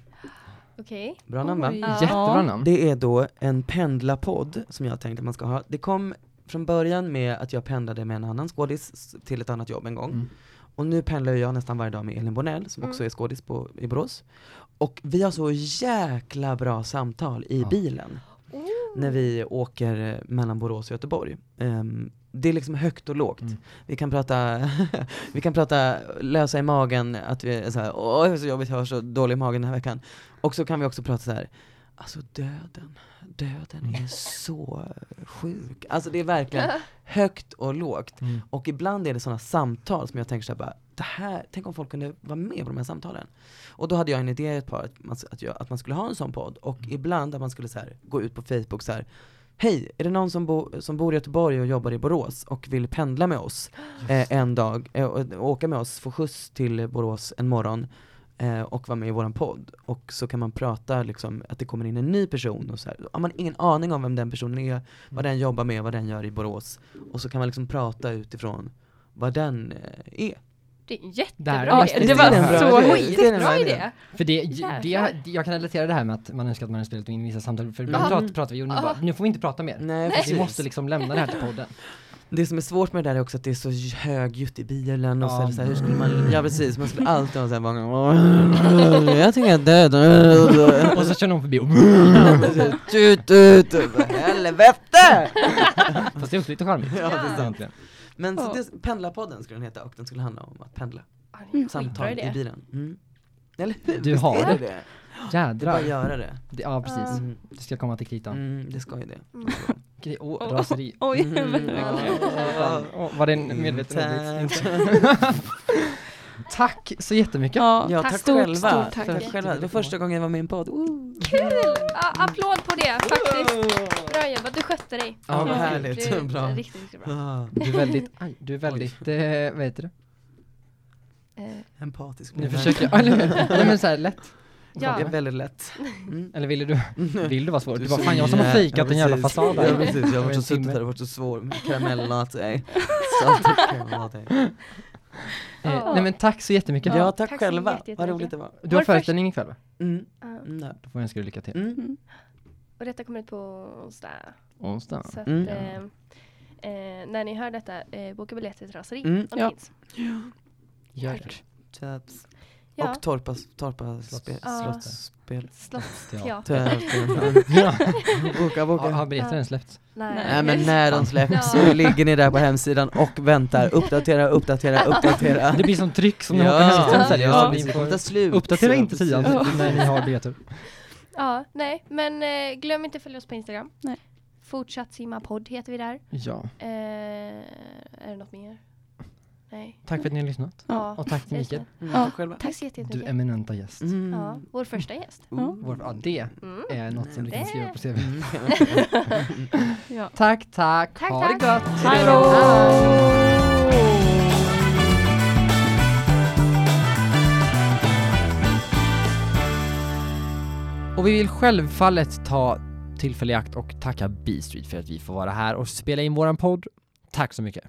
Okej. bra namn va? Oj. Jättebra namn. Det är då en pendlarpodd som jag tänkte att man ska ha. Det kom från början med att jag pendlade med en annan skådis till ett annat jobb en gång. Mm. Och nu pendlar jag nästan varje dag med Elin Bornell som Mm. också är skådis på, i Borås. Och vi har så jäkla bra samtal i Ja. bilen Oh. när vi åker eh, mellan Borås och Göteborg. Ehm, det är liksom högt och lågt. Mm. Vi kan prata, vi kan prata lösa i magen, att vi är såhär, åh det är så jobbigt, jag har så dålig i magen den här veckan. Och så kan vi också prata så här. alltså döden, döden är så sjuk. Alltså det är verkligen högt och lågt. Mm. Och ibland är det sådana samtal som jag tänker såhär bara, det här, tänk om folk kunde vara med på de här samtalen. Och då hade jag en idé ett par, att man, att, jag, att man skulle ha en sån podd, och ibland att man skulle så här, gå ut på Facebook så här. Hej, är det någon som, bo, som bor i Göteborg och jobbar i Borås och vill pendla med oss eh, en dag, eh, och, och åka med oss, få skjuts till Borås en morgon eh, och vara med i våran podd. Och så kan man prata liksom, att det kommer in en ny person och så här. har man ingen aning om vem den personen är, vad den jobbar med, vad den gör i Borås. Och så kan man liksom prata utifrån vad den eh, är. Det är en jättebra nästan- idé. det var bra så. Det är en Skitbra bra idé. För det, det, jag kan relatera det här med att man önskar att man hade spelat in vissa samtal, för ibland Ja. pratar, vi och nu Ja. bara, nu får vi inte prata mer. Nej, Vi måste liksom lämna det här till podden. Det som är svårt med det där är också att det är så högljutt i bilen och så, Ja. är det så här, hur skulle man, ja precis, man skulle alltid ha såhär bara, jag tycker jag är död. Och så kör någon förbi och Tut tut, helvete! Fast det är också lite charmigt. Ja, det är sant. Men så Ja. det, pendlarpodden skulle den heta och den skulle handla om att pendla, en samtal i bilen. Mm. Eller hur? Du har är det. det? Det är bara Jädrar. att göra det. Det, ja precis. Mm. Det ska komma till kritan. Mm, det ska ju det. Mm. Okej, Åh, raseri. Oj, Mm. Fan, åh, Var det en medveten ordvits? Tack så jättemycket. Ja, Ja, Tack. tack, Stort, själva. stort tack. tack själva. Det var första gången jag var med i en podd. Woo. Kul! Ja, applåd på det faktiskt. Bra jobbat, du skötte dig. Ja, vad Du- härligt. Du, Bra. Riktigt, riktigt bra. Du är väldigt, aj, du är väldigt, eh, vad heter det? Eh, empatisk. Nu försöker jag, eller? Nej men såhär lätt. Det är ja, väldigt lätt. Mm. Eller ville du, vill du vara svår? Du Det var fan så jag som har fejkat ja, en jävla precis. fasad där. Ja precis, jag har varit så suttit där och varit så svår med karamellnötter. Saltat karamellnötter. Eh, nej men tack så jättemycket. Ja, tack tack själva. jätte- Vad roligt det var. Du har föreställning ikväll va? Mm. ja. Mm. Då får jag önska dig lycka till. Mm. och detta kommer ut på onsdag. Onsdag. Så att, Mm. eh, eh, när ni hör detta, eh, boka biljetter till Raseri. Mm. Om det Ja. finns. Gör det. Ja, Och Torpa, torpa spel, Ja. slottsspel. Slottsteater. Teater. Ja. Boka, Har, boka. har biljetten ens släppts? Nej. Nej men när de släpps Ja. så ligger ni där på hemsidan och väntar, uppdatera, uppdatera, uppdatera. Det blir som tryck som ni Ja. har på hemsidan säljer. Ja, ta får slut. uppdatera inte sidan när ni har biljetter. Ja, nej, men eh, glöm inte att följa oss på Instagram. Nej. Fortsatt simma podd heter vi där. Ja, Eh, är det något mer? Nej. tack för att ni har lyssnat. Ja, Och tack till Mikael. Mm, Ja. tack själva. Tack så jätte- du jättemycket. eminenta gäst. Mm. Ja, vår första gäst. Oh. Vår, ja, det Mm. är något som du kan skriva på CV. Mm. Ja. Tack, tack. Tack, ha tack. det gott. Hej då! Och vi vill självfallet ta tillfälle i akt och tacka B-Street för att vi får vara här och spela in våran podd. Tack så mycket.